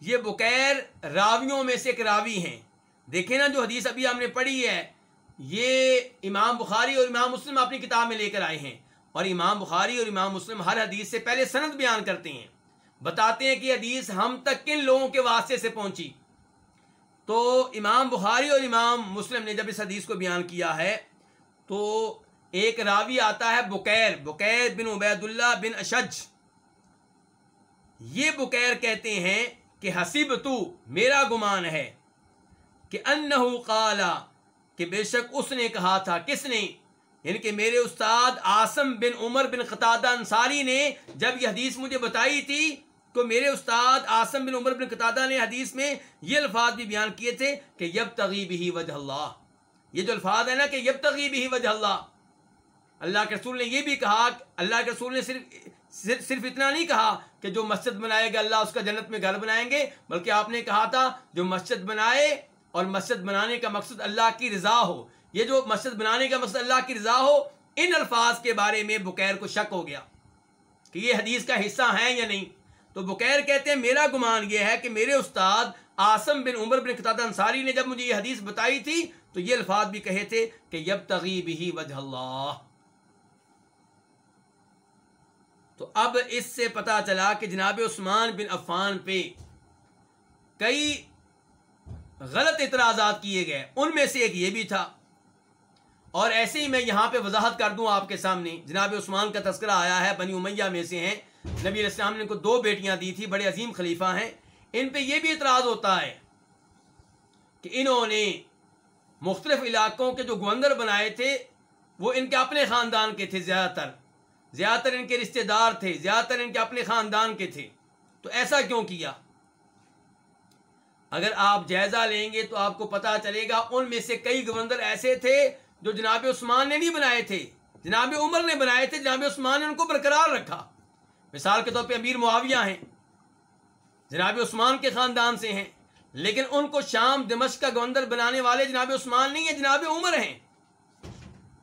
یہ بکیر راویوں میں سے ایک راوی ہیں۔ دیکھیں نا جو حدیث ابھی ہم نے پڑھی ہے، یہ امام بخاری اور امام مسلم اپنی کتاب میں لے کر آئے ہیں۔ اور امام بخاری اور امام مسلم ہر حدیث سے پہلے سند بیان کرتے ہیں۔ بتاتے ہیں کہ حدیث ہم تک کن لوگوں کے واسطے سے پہنچی؟ تو امام بخاری اور امام مسلم نے جب اس حدیث کو بیان کیا ہے، تو ایک راوی آتا ہے بکیر بکیر بن عبید اللہ بن اشج۔ یہ بکیر کہتے ہیں کہ حسیب تو میرا گمان ہے کہ انہو قالا، کہ بے شک اس نے کہا تھا، کس نے؟ یعنی کہ میرے استاد آسم بن عمر بن قطادہ انصاری نے جب یہ حدیث مجھے بتائی تھی تو میرے استاد آسم بن عمر بن قطادہ نے حدیث میں یہ الفاظ بھی بیان کیے تھے کہ یب تغیب ہی وجہ اللہ۔ یہ جو الفاظ ہے نا کہ یب تغیب ہی وجہ اللہ۔ اللہ کے رسول نے یہ بھی کہا کہ اللہ کے رسول نے صرف صرف اتنا نہیں کہا کہ جو مسجد بنائے گا اللہ اس کا جنت میں گھر بنائیں گے، بلکہ آپ نے کہا تھا جو مسجد بنائے اور مسجد بنانے کا مقصد اللہ کی رضا ہو۔ یہ جو مسجد بنانے کا مقصد اللہ کی رضا ہو، ان الفاظ کے بارے میں بکیر کو شک ہو گیا کہ یہ حدیث کا حصہ ہے یا نہیں۔ تو بکیر کہتے ہیں میرا گمان یہ ہے کہ میرے استاد آسم بن عمر بن قطع انصاری نے جب مجھے یہ حدیث بتائی تھی تو یہ الفاظ بھی کہے تھے کہ یب تغیب ہی وجہ اللہ۔ تو اب اس سے پتا چلا کہ جناب عثمان بن عفان پہ کئی غلط اعتراضات کیے گئے۔ ان میں سے ایک یہ بھی تھا۔ اور ایسے ہی میں یہاں پہ وضاحت کر دوں آپ کے سامنے۔ جناب عثمان کا تذکرہ آیا ہے، بنی امیہ میں سے ہیں۔ نبی علیہ السلام نے ان کو دو بیٹیاں دی تھی، بڑے عظیم خلیفہ ہیں۔ ان پہ یہ بھی اعتراض ہوتا ہے کہ انہوں نے مختلف علاقوں کے جو گوندر بنائے تھے، وہ ان کے اپنے خاندان کے تھے زیادہ تر۔ زیادہ تر ان کے رشتہ دار تھے، زیادہ تر ان کے اپنے خاندان کے تھے۔ تو ایسا کیوں کیا؟ اگر آپ جائزہ لیں گے تو آپ کو پتا چلے گا ان میں سے کئی گورنر ایسے تھے جو جناب عثمان نے نہیں بنائے تھے۔ جناب عمر نے بنائے تھے، جناب عثمان نے ان کو برقرار رکھا۔ مثال کے طور پہ امیر معاویہ ہیں، جناب عثمان کے خاندان سے ہیں، لیکن ان کو شام دمشق کا گوندر بنانے والے جناب عثمان نہیں ہیں، جناب عمر ہیں۔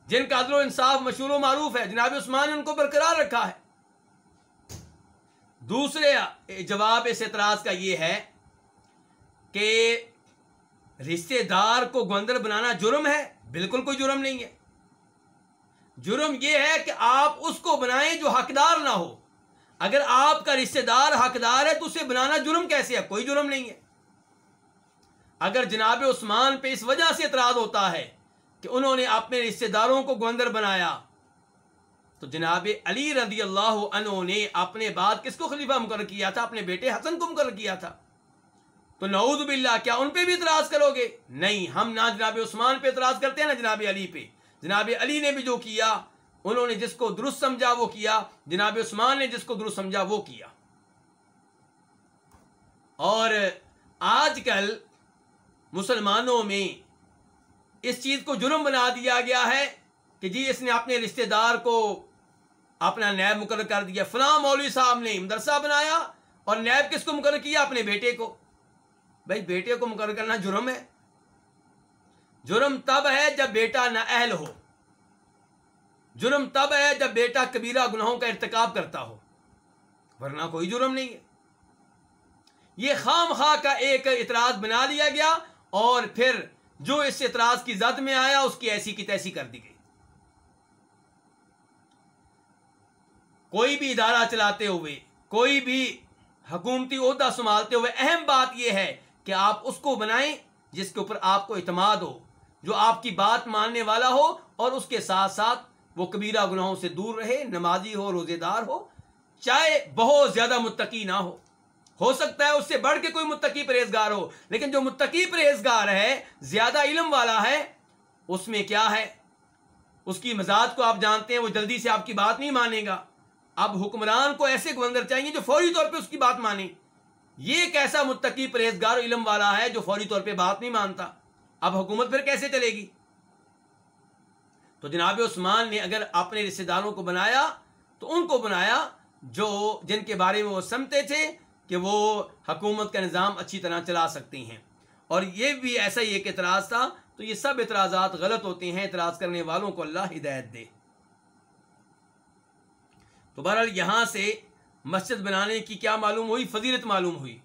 جن کا عدل و انصاف مشہور و معروف ہے، جناب عثمان نے ان کو برقرار رکھا ہے۔ دوسرے جواب اس اعتراض کا یہ ہے کہ رشتے دار کو گوندر بنانا جرم ہے، بالکل کوئی جرم نہیں ہے۔ جرم یہ ہے کہ آپ اس کو بنائیں جو حقدار نہ ہو۔ اگر آپ کا رشتے دار، حقدار ہے تو اسے بنانا جرم کیسے ہے؟ کوئی جرم نہیں ہے۔ اگر جناب عثمان پہ اس وجہ سے اعتراض ہوتا ہے کہ انہوں نے اپنے رشتے داروں کو گوندر بنایا، تو جناب علی رضی اللہ عنہ نے اپنے بعد کس کو خلیفہ مقرر کیا تھا؟ اپنے بیٹے حسن کو مقرر کیا تھا۔ تو نعوذ باللہ، کیا ان پہ بھی اعتراض کرو گے؟ نہیں، ہم نہ جناب عثمان پہ اعتراض کرتے ہیں، نہ جناب علی پہ۔ جناب علی نے بھی جو کیا انہوں نے جس کو درست سمجھا وہ کیا۔ جناب عثمان نے جس کو درست سمجھا وہ کیا۔ اور آج کل مسلمانوں میں اس چیز کو جرم بنا دیا گیا ہے کہ جی اس نے اپنے رشتہ دار کو اپنا نیب مقرر کر دیا۔ فلاں مولوی صاحب نے مدرسہ بنایا اور نیب کس کو مقرر کیا؟ اپنے بیٹے کو۔ بھائی بیٹے کو مقرر کرنا جرم ہے۔ جرم تب ہے جب بیٹا نہ اہل ہو۔ جرم تب ہے جب بیٹا کبیرہ گناہوں کا ارتکاب کرتا ہو۔ ورنہ کوئی جرم نہیں ہے۔ یہ خام خواہ کا ایک اعتراض بنا لیا گیا اور پھر جو اس اعتراض کی زد میں آیا، اس کی ایسی کی تیسی کر دی گئی۔ کوئی بھی ادارہ چلاتے ہوئے، کوئی بھی حکومتی عہدہ سنبھالتے ہوئے، اہم بات یہ ہے کہ آپ اس کو بنائیں جس کے اوپر آپ کو اعتماد ہو، جو آپ کی بات ماننے والا ہو اور اس کے ساتھ ساتھ وہ کبیرہ گناہوں سے دور رہے، نمازی ہو روزے دار ہو، چاہے بہت زیادہ متقی نہ ہو۔ ہو سکتا ہے اس سے بڑھ کے کوئی متقی پرہیزگار ہو، لیکن جو متقی پرہیزگار ہے، زیادہ علم والا ہے، اس میں کیا ہے؟ اس کی مزاج کو آپ جانتے ہیں، وہ جلدی سے آپ کی بات نہیں مانے گا۔ اب حکمران کو ایسے گوندر چاہیے جو فوری طور پہ اس کی بات مانے۔ یہ ایک ایسا متقی پرہیزگار علم والا ہے جو فوری طور پہ بات نہیں مانتا۔ اب حکومت پھر کیسے چلے گی؟ تو جناب عثمان نے اگر اپنے رشتے داروں کو بنایا، تو ان کو بنایا جو جن کے بارے میں وہ سمتے تھے کہ وہ حکومت کا نظام اچھی طرح چلا سکتے ہیں۔ اور یہ بھی ایسا ہی ایک اعتراض تھا۔ تو یہ سب اعتراضات غلط ہوتے ہیں، اعتراض کرنے والوں کو اللہ ہدایت دے۔ تو بہرحال یہاں سے مسجد بنانے کی کیا معلوم ہوئی؟ فضیلت معلوم ہوئی۔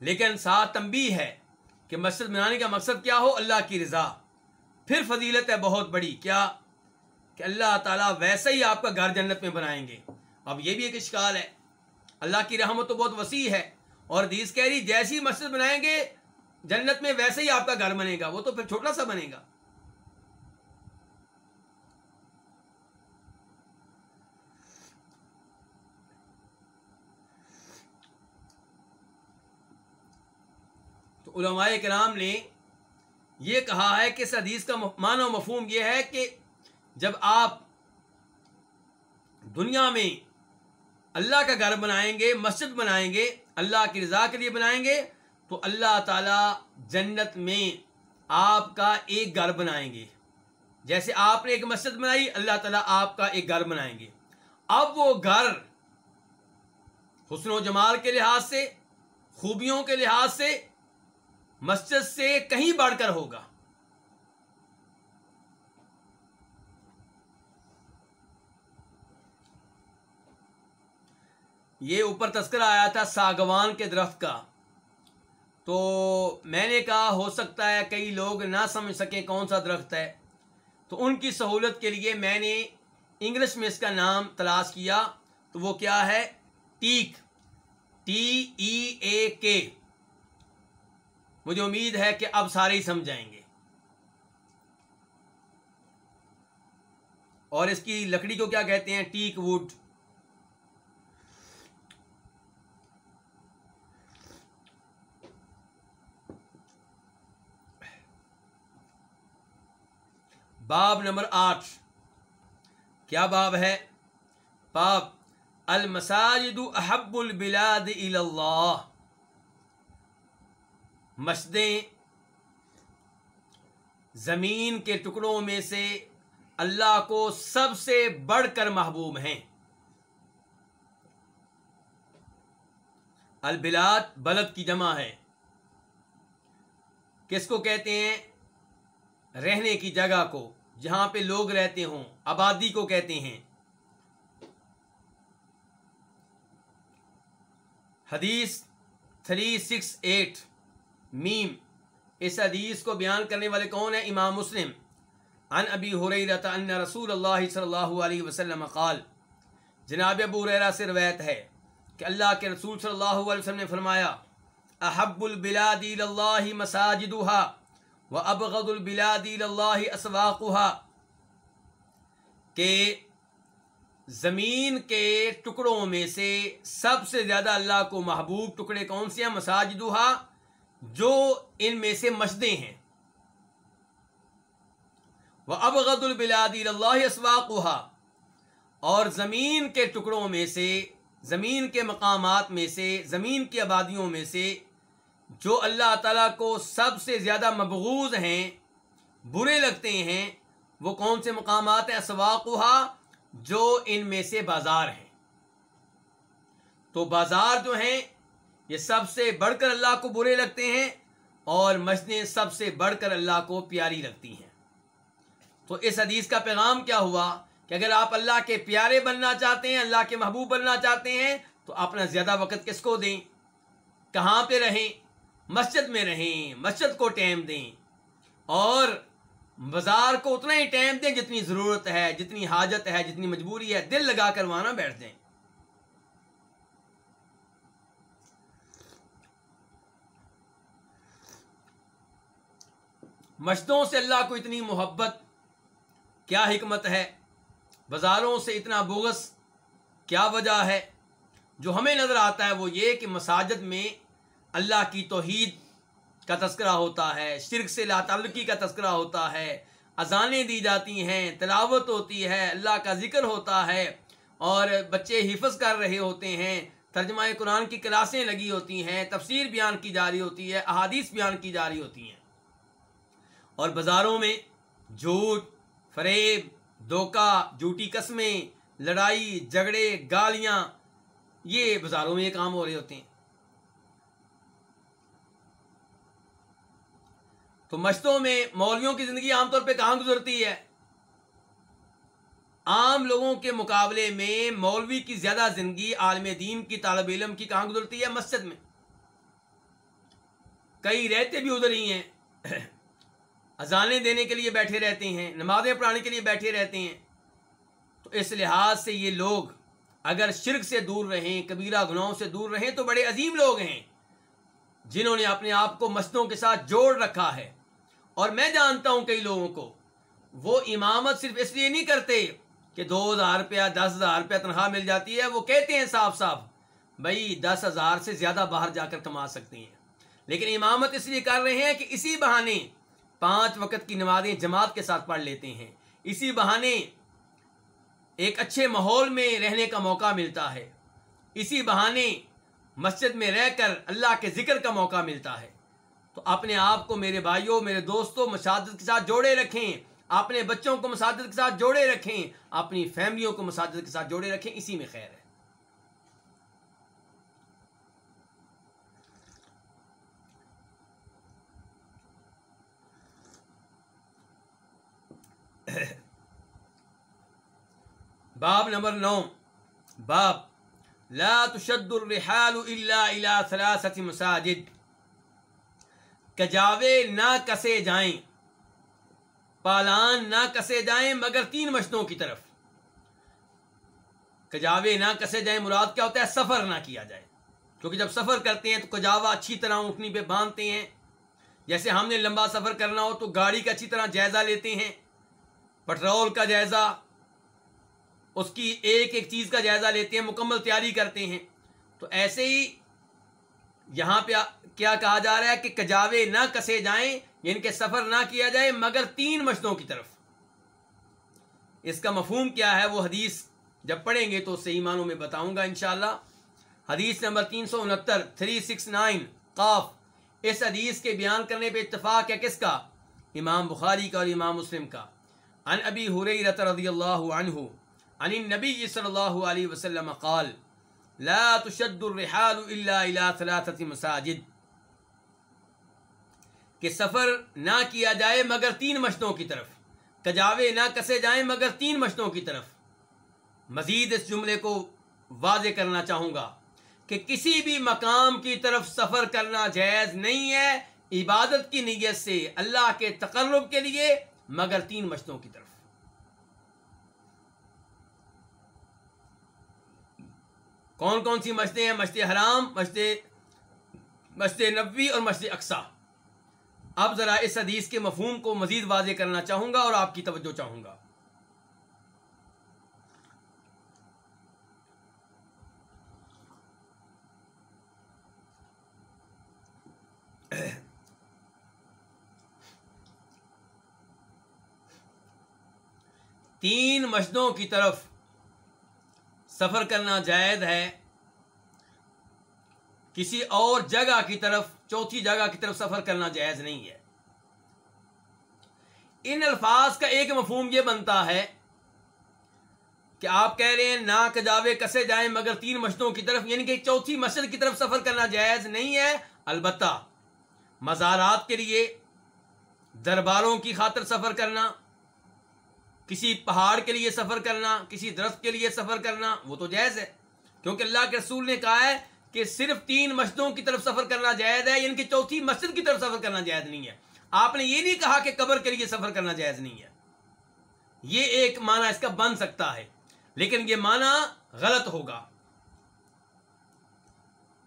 لیکن ساتھ تنبیہ ہے کہ مسجد بنانے کا مقصد کیا ہو؟ اللہ کی رضا۔ پھر فضیلت ہے بہت بڑی۔ کیا کہ اللہ تعالیٰ ویسے ہی آپ کا گھر جنت میں بنائیں گے؟ اب یہ بھی ایک اشکال ہے۔ اللہ کی رحمت تو بہت وسیع ہے اور حدیث کہہ رہی جیسی مسجد بنائیں گے جنت میں ویسے ہی آپ کا گھر بنے گا۔ وہ تو پھر چھوٹا سا بنے گا۔ علماء کرام نے یہ کہا ہے کہ اس حدیث کا معنی و مفہوم یہ ہے کہ جب آپ دنیا میں اللہ کا گھر بنائیں گے، مسجد بنائیں گے، اللہ کی رضا کے لیے بنائیں گے، تو اللہ تعالی جنت میں آپ کا ایک گھر بنائیں گے۔ جیسے آپ نے ایک مسجد بنائی، اللہ تعالیٰ آپ کا ایک گھر بنائیں گے۔ اب وہ گھر حسن و جمال کے لحاظ سے، خوبیوں کے لحاظ سے مسجد سے کہیں بڑھ کر ہوگا۔ یہ اوپر تذکرہ آیا تھا ساگوان کے درخت کا۔ تو میں نے کہا، ہو سکتا ہے کئی لوگ نہ سمجھ سکیں کون سا درخت ہے۔ تو ان کی سہولت کے لیے میں نے انگلش میں اس کا نام تلاش کیا۔ تو وہ کیا ہے؟ ٹیک۔ ٹی ای اے کے۔ مجھے امید ہے کہ اب سارے ہی سمجھائیں گے۔ اور اس کی لکڑی کو کیا کہتے ہیں؟ ٹیک ووڈ۔ باب نمبر آٹھ۔ کیا باب ہے؟ باب المساجد احب البلاد اللہ۔ مسجدیں زمین کے ٹکڑوں میں سے اللہ کو سب سے بڑھ کر محبوب ہیں۔ البلاد بلد کی جمع ہے۔ کس کو کہتے ہیں؟ رہنے کی جگہ کو، جہاں پہ لوگ رہتے ہوں، آبادی کو کہتے ہیں۔ حدیث تھری سکس ایٹ۔ میم، اس حدیث کو بیان کرنے والے کون ہیں؟ امام مسلم۔ ان ابی حریرت ان رسول اللہ صلی اللہ علیہ وسلم قال، جناب ابو ریرا سے روایت ہے کہ اللہ کے رسول صلی اللہ علیہ وسلم نے فرمایا، احب البلاد اللہ مساجدها و ابغد البلاد اللہ اسواقها کہ زمین کے ٹکڑوں میں سے سب سے زیادہ اللہ کو محبوب ٹکڑے کون سے ہیں؟ مساجدہ جو ان میں سے مسجدیں ہیں۔ وہ ابغد البلاد اللہ اسواقها اور زمین کے ٹکڑوں میں سے، زمین کے مقامات میں سے، زمین کی آبادیوں میں سے جو اللہ تعالیٰ کو سب سے زیادہ مبغوض ہیں، برے لگتے ہیں، وہ کون سے مقامات ہیں؟ اسواقہ جو ان میں سے بازار ہیں۔ تو بازار جو ہیں یہ سب سے بڑھ کر اللہ کو برے لگتے ہیں اور مسجدیں سب سے بڑھ کر اللہ کو پیاری لگتی ہیں۔ تو اس حدیث کا پیغام کیا ہوا کہ اگر آپ اللہ کے پیارے بننا چاہتے ہیں، اللہ کے محبوب بننا چاہتے ہیں، تو اپنا زیادہ وقت کس کو دیں؟ کہاں پہ رہیں؟ مسجد میں رہیں، مسجد کو ٹائم دیں۔ اور بازار کو اتنا ہی ٹائم دیں جتنی ضرورت ہے، جتنی حاجت ہے، جتنی مجبوری ہے، دل لگا کر وہاں بیٹھ دیں مسجدوں سے اللہ کو اتنی محبت، کیا حکمت ہے؟ بازاروں سے اتنا بوگس، کیا وجہ ہے؟ جو ہمیں نظر آتا ہے وہ یہ کہ مساجد میں اللہ کی توحید کا تذکرہ ہوتا ہے، شرک سے لا تعلقی کا تذکرہ ہوتا ہے، اذانیں دی جاتی ہیں، تلاوت ہوتی ہے، اللہ کا ذکر ہوتا ہے اور بچے حفظ کر رہے ہوتے ہیں، ترجمہ قرآن کی کلاسیں لگی ہوتی ہیں، تفسیر بیان کی جا رہی ہوتی ہے، احادیث بیان کی جا رہی ہوتی ہیں۔ اور بازاروں میں جھوٹ، فریب، دھوکہ، جھوٹی قسمیں، لڑائی، جھگڑے، گالیاں، یہ بازاروں میں یہ کام ہو رہے ہوتے ہیں۔ تو مشتوں میں مولویوں کی زندگی عام طور پہ کہاں گزرتی ہے؟ عام لوگوں کے مقابلے میں مولوی کی زیادہ زندگی عالم دین کی طالب علم کی کہاں گزرتی ہے؟ مسجد میں۔ کئی رہتے بھی ادھر ہی ہیں۔ اذانیں دینے کے لیے بیٹھے رہتے ہیں، نمازیں پڑھانے کے لیے بیٹھے رہتے ہیں۔ تو اس لحاظ سے یہ لوگ اگر شرک سے دور رہیں، کبیرہ گناہوں سے دور رہیں تو بڑے عظیم لوگ ہیں، جنہوں نے اپنے آپ کو مسجدوں کے ساتھ جوڑ رکھا ہے۔ اور میں جانتا ہوں کئی لوگوں کو، وہ امامت صرف اس لیے نہیں کرتے کہ دو ہزار روپیہ، دس ہزار روپیہ تنخواہ مل جاتی ہے، وہ کہتے ہیں صاف صاف بھائی دس ہزار سے زیادہ باہر جا کر کما سکتے ہیں۔ لیکن امامت اس لیے کر رہے ہیں کہ اسی بہانے پانچ وقت کی نمازیں جماعت کے ساتھ پڑھ لیتے ہیں۔ اسی بہانے ایک اچھے ماحول میں رہنے کا موقع ملتا ہے۔ اسی بہانے مسجد میں رہ کر اللہ کے ذکر کا موقع ملتا ہے۔ تو اپنے آپ کو میرے بھائیوں، میرے دوستوں، مساجد کے ساتھ جوڑے رکھیں۔ اپنے بچوں کو مساجد کے ساتھ جوڑے رکھیں۔ اپنی فیملیوں کو مساجد کے ساتھ جوڑے رکھیں۔ اسی میں خیر ہے۔ باب نمبر نو. باب لا تشد الرحال الا الى ثلاثه مساجد. کجاوے نہ کسے جائیں، پالان نہ کسے جائیں مگر تین مشتوں کی طرف. کجاوے نہ کسے جائیں، مراد کیا ہوتا ہے؟ سفر نہ کیا جائے. کیونکہ جب سفر کرتے ہیں تو کجاوا اچھی طرح اونٹنی پہ باندھتے ہیں. جیسے ہم نے لمبا سفر کرنا ہو تو گاڑی کا اچھی طرح جائزہ لیتے ہیں پٹرول کا جائزہ، اس کی ایک ایک چیز کا جائزہ لیتے ہیں، مکمل تیاری کرتے ہیں۔ تو ایسے ہی یہاں پہ کیا کہا جا رہا ہے کہ کجاوے نہ کسے جائیں یعنی کہ سفر نہ کیا جائے، مگر تین مشتوں کی طرف۔ اس کا مفہوم کیا ہے، وہ حدیث جب پڑھیں گے تو صحیح معنوں میں بتاؤں گا انشاءاللہ۔ حدیث نمبر تین سو انہتر تھری سکس نائن قاف۔ اس حدیث کے بیان کرنے پہ اتفاق ہے کس کا؟ امام بخاری کا اور امام مسلم کا۔ ان ابی حریرت رضی اللہ عنہ عن النبی صلی اللہ علیہ وسلم قال، لا تشد الرحال الا الى ثلاثه مساجد. کہ سفر نہ کیا جائے مگر تین مشتوں کی طرف کجاوے نہ کسے جائیں مگر تین مشتوں کی طرف۔ مزید اس جملے کو واضح کرنا چاہوں گا کہ کسی بھی مقام کی طرف سفر کرنا جائز نہیں ہے، عبادت کی نیت سے، اللہ کے تقرب کے لیے مگر تین مشتوں کی طرف۔ کون کون سی مشتیں ہیں؟ مشت حرام مشت مشت نبوی اور مشت اقسا اب ذرا اس حدیث کے مفہوم کو مزید واضح کرنا چاہوں گا اور آپ کی توجہ چاہوں گا۔ تین مسجدوں کی طرف سفر کرنا جائز ہے۔ کسی اور جگہ کی طرف، چوتھی جگہ کی طرف سفر کرنا جائز نہیں ہے۔ ان الفاظ کا ایک مفہوم یہ بنتا ہے کہ آپ کہہ رہے ہیں نا کجاوے کسے جائیں، مگر تین مسجدوں کی طرف یعنی کہ چوتھی مسجد کی طرف سفر کرنا جائز نہیں ہے۔ البتہ، مزارات کے لیے، درباروں کی خاطر سفر کرنا کسی پہاڑ کے لیے سفر کرنا، کسی درخت کے لیے سفر کرنا، وہ تو جائز ہے۔ کیونکہ اللہ کے رسول نے کہا ہے کہ صرف تین مسجدوں کی طرف سفر کرنا جائز ہے یعنی کہ چوتھی مسجد کی طرف سفر کرنا جائز نہیں ہے۔ آپ نے یہ نہیں کہا کہ قبر کے لیے سفر کرنا جائز نہیں ہے۔ یہ ایک معنی اس کا بن سکتا ہے، لیکن یہ معنی غلط ہوگا۔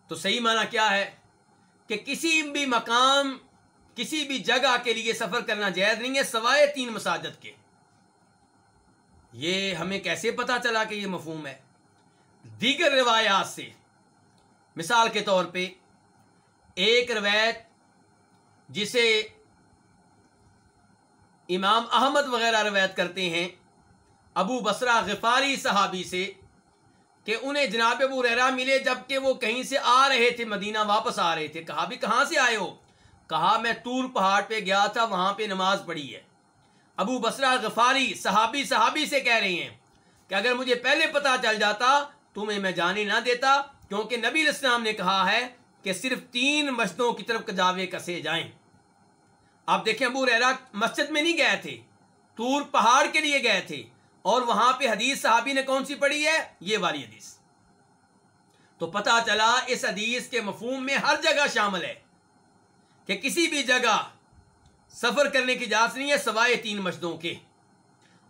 تو صحیح معنی کیا ہے؟ کہ کسی بھی مقام، کسی بھی جگہ کے لیے سفر کرنا جائز نہیں ہے، سوائے تین مساجد کے۔ یہ ہمیں کیسے پتا چلا کہ یہ مفہوم ہے؟ دیگر روایات سے۔ مثال کے طور پہ، ایک روایت جسے امام احمد وغیرہ روایت کرتے ہیں، ابو بسرا غفاری صحابی سے، کہ انہیں جناب ابو ریرا ملے جبکہ وہ کہیں سے آ رہے تھے، مدینہ واپس آ رہے تھے۔ کہا بھی کہاں سے آئے ہو؟ کہا میں تور پہاڑ پہ گیا تھا، وہاں پہ نماز پڑھی ہے۔ ابو بسرا غفاری صحابی صحابی سے کہہ رہی ہیں کہ اگر مجھے پہلے پتا چل جاتا، تمہیں میں جانے نہ دیتا، کیونکہ نبی الاسلام نے کہا ہے کہ صرف تین مسجدوں کی طرف کجاوے کسے جائیں۔ آپ دیکھیں ابو ریرا مسجد میں نہیں گئے تھے، تور پہاڑ کے لیے گئے تھے، اور وہاں پہ حدیث صحابی نے کون سی پڑھی ہے؟ یہ والی حدیث۔ تو پتا چلا اس حدیث کے مفہوم میں ہر جگہ شامل ہے کہ کسی بھی جگہ سفر کرنے کی اجازت نہیں ہے سوائے تین مسجدوں کے۔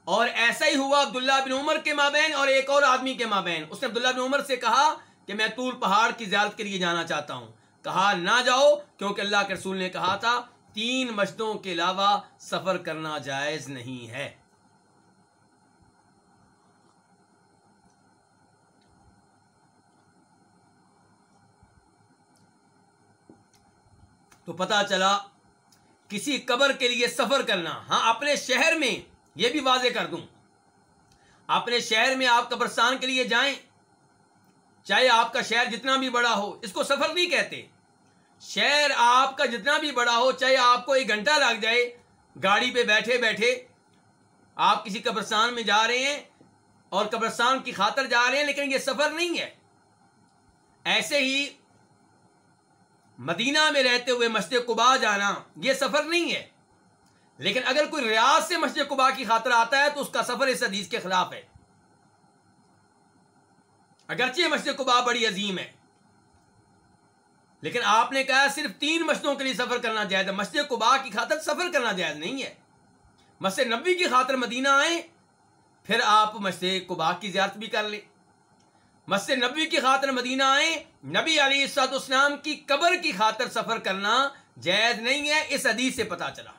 اور ایسا ہی ہوا عبداللہ بن عمر کے مابین اور ایک اور آدمی کے مابین۔ اس نے عبداللہ بن عمر سے کہا کہ میں طول پہاڑ کی زیارت کے لیے جانا چاہتا ہوں۔ کہا، نہ جاؤ، کیونکہ اللہ کے رسول نے کہا تھا، تین مسجدوں کے علاوہ سفر کرنا جائز نہیں ہے۔ تو پتا چلا کسی قبر کے لیے سفر کرنا۔ ہاں اپنے شہر میں یہ بھی واضح کر دوں۔ اپنے شہر میں آپ قبرستان کے لیے جائیں، چاہے آپ کا شہر جتنا بھی بڑا ہو، اس کو سفر نہیں کہتے۔ شہر آپ کا جتنا بھی بڑا ہو، چاہے آپ کو ایک گھنٹہ لگ جائے، گاڑی پہ بیٹھے بیٹھے آپ کسی قبرستان میں جا رہے ہیں اور قبرستان کی خاطر جا رہے ہیں، لیکن یہ سفر نہیں ہے۔ ایسے ہی مدینہ میں رہتے ہوئے مسجد قبا جانا، یہ سفر نہیں ہے۔ لیکن اگر کوئی ریاض سے مسجد قبا کی خاطر آتا ہے تو اس کا سفر اس حدیث کے خلاف ہے۔ اگرچہ مسجد قبا بڑی عظیم ہے، لیکن آپ نے کہا صرف تین مسجدوں کے لیے سفر کرنا جائز ہے۔ مسجد قبا کی خاطر سفر کرنا جائز نہیں ہے۔ مسجد نبی کی خاطر مدینہ آئیں، پھر آپ مسجد قبا کی زیارت بھی کر لیں۔ مسجد نبی کی خاطر مدینہ آئیں، نبی علی سعد اسلام کی قبر کی خاطر سفر کرنا جائز نہیں ہے، اس حدیث سے پتا چلا۔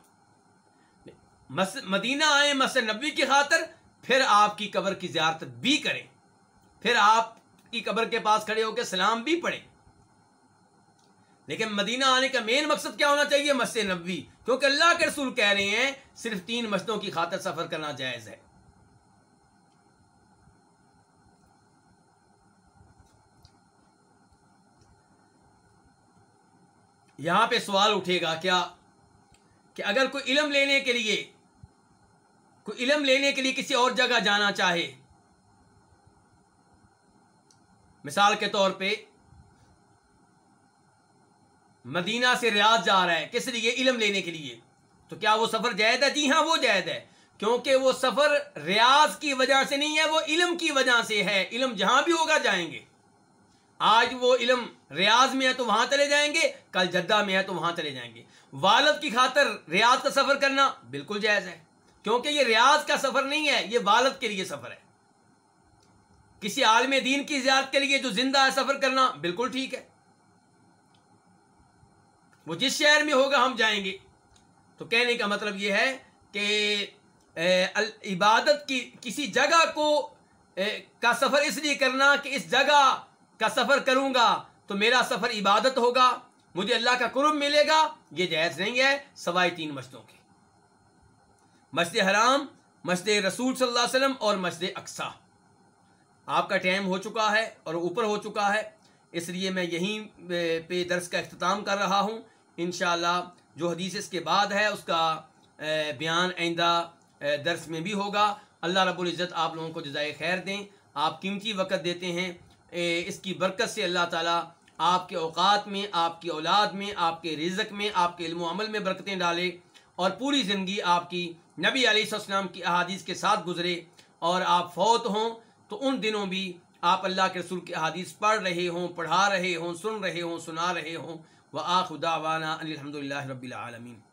مدینہ آئیں، مسجد نبی کی خاطر، پھر آپ کی قبر کی زیارت بھی کریں۔ پھر آپ کی قبر کے پاس کھڑے ہو کے سلام بھی پڑھیں۔ لیکن مدینہ آنے کا مین مقصد کیا ہونا چاہیے؟ مسجد نبوی۔ کیونکہ اللہ کے رسول کہہ رہے ہیں، صرف تین مسجدوں کی خاطر سفر کرنا جائز ہے۔ یہاں پہ سوال اٹھے گا، کیا؟ کہ اگر کوئی علم لینے کے لیے، کوئی علم لینے کے لیے کسی اور جگہ جانا چاہے، مثال کے طور پہ، مدینہ سے ریاض جا رہا ہے، کس لیے؟ علم لینے کے لیے۔ تو کیا وہ سفر جائید ہے؟ جی ہاں وہ جائید ہے۔ کیونکہ وہ سفر ریاض کی وجہ سے نہیں ہے، وہ علم کی وجہ سے ہے۔ علم جہاں بھی ہوگا جائیں گے۔ آج وہ علم ریاض میں ہے تو وہاں چلے جائیں گے، کل جدہ میں ہے تو وہاں چلے جائیں گے۔ والد کی خاطر ریاض کا سفر کرنا بالکل جائز ہے، کیونکہ یہ ریاض کا سفر نہیں ہے، یہ والد کے لیے سفر ہے۔ کسی عالم دین کی زیارت کے لیے جو زندہ ہے سفر کرنا بالکل ٹھیک ہے۔ وہ جس شہر میں ہوگا ہم جائیں گے۔ تو کہنے کا مطلب یہ ہے کہ عبادت کی کسی جگہ کو کا سفر اس لیے کرنا کہ اس جگہ کا سفر کروں گا تو میرا سفر عبادت ہوگا، مجھے اللہ کا قرب ملے گا، یہ جائز نہیں ہے سوائے تین مسجدوں کے۔ مسجد حرام، مسجد رسول صلی اللہ علیہ وسلم اور مسجد اقسا آپ کا ٹائم ہو چکا ہے اور اوپر ہو چکا ہے، اس لیے میں یہیں پہ درس کا اختتام کر رہا ہوں۔ انشاءاللہ جو حدیث اس کے بعد ہے، اس کا بیان آئندہ درس میں بھی ہوگا۔ اللہ رب العزت آپ لوگوں کو جزائے خیر دیں۔ آپ قیمتی وقت دیتے ہیں۔ اس کی برکت سے اللہ تعالیٰ آپ کے اوقات میں، آپ کی اولاد میں، آپ کے رزق میں، آپ کے علم و عمل میں برکتیں ڈالے اور پوری زندگی آپ کی نبی علیہ السلام کی احادیث کے ساتھ گزرے اور آپ فوت ہوں تو ان دنوں بھی آپ اللہ کے رسول کی احادیث پڑھ رہے ہوں، پڑھا رہے ہوں، سن رہے ہوں، سنا رہے ہوں۔ وہ آخدا وانا الحمد للہ رب العالمین۔